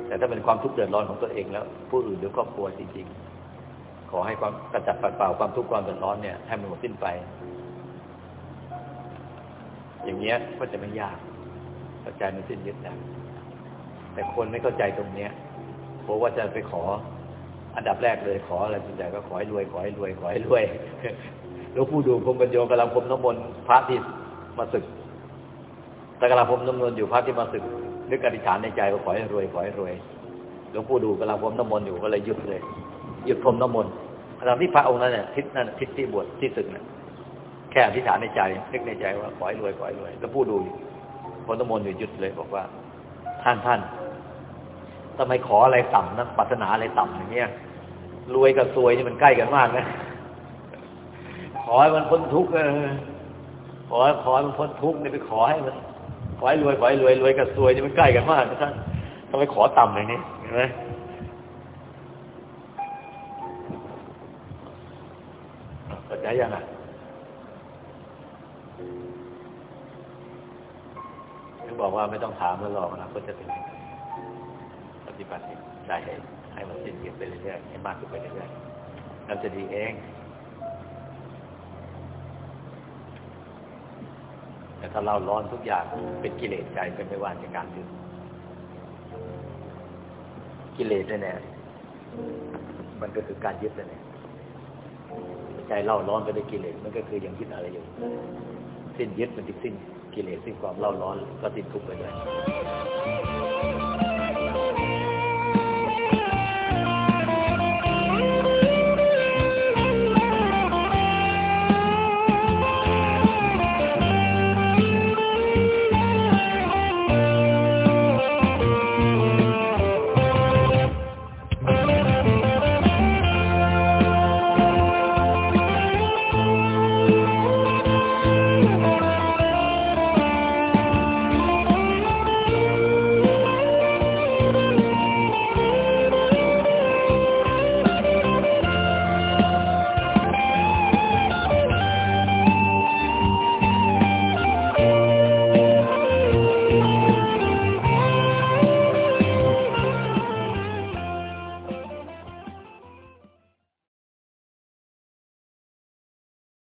แต่ถ้าเป็นความทุกข์เดือดร้อนของตัวเองแล้ว ผู้อื่นหรือครอบครัวจริงๆ ขอให้ความกระจัดปัดเป่าความทุกข์ความเดือดร้อนเนี่ยให้มันหมดสิ้นไป อย่างเงี้ยก็จะไม่ยากเข้าใจมันสิ้นยึดได้แต่คนไม่เข้าใจตรงเนี้ยเพราะว่าจะไปขออันดับแรกเลยขออะไรส่วนใหญ่ก็ขอให้รวยขอให้รวยขอให้รวยหลวงปู่ดูพรมปัญโยกำลังพรมน้ำมนต์พระที่ มาศึกแต่กำลังพรมน้ำมนต์อยู่พระที่มาศึกนึกอธิษฐานในใจว่าขอให้รวยขอให้รวยหลวงปู่ดูกำลังพรมน้ำมนต์อยู่ก็เลยหยุดเลยหยุดพรมน้ำมนต์ขณะที่พระองค์นั้นเนี่ยทิศนั่นทิศที่บวชที่ศึกเนี่ยแค่อธิษฐานในใจนึกในใจว่าขอให้รวยขอให้รวยแล้วผู้ดูพรมน้ำมนต์อยู่หยุดเลยบอกว่า ท่านท่านทำไมขออะไรต่ำนะปรารถนาอะไรต่ำอย่างเงี้ยรวยกับซวยนี่มันใกล้กันมากนะขอให้มันพ้นทุกข์ ขอขอให้มันพ้นทุกข์เนี่ยไปขอให้มันขอให้รวยขอให้รวยรวยกับซวยนี่มันใกล้กันมากนะท่านทำไมขอต่ำอย่างนี้เห็นไหมเข้าใจยังอะถึงบอกว่าไม่ต้องถามแล้วรอนะก็จะเป็นปฏิบัติใจให้ให้มันสิ้นเกียรไปเรื่อยๆให้มากขึ้นไปเรื่อยๆนั่นจะดีเอง แต่ถ้าเราร้อนทุกอย่างเป็นกิเลสใจเป็นไม่ว่าในการดื่มกิเลสเนี่ยมันก็คือการยึดเนี่ยใจเล่าร้อนไปด้วยกิเลสมันก็คือยังยึดอะไรอยู่ สิ้นยึดมันจะสิ้นกิเลสสิ้นความเล่าร้อนก็สิ้นทุกข์ไปเลย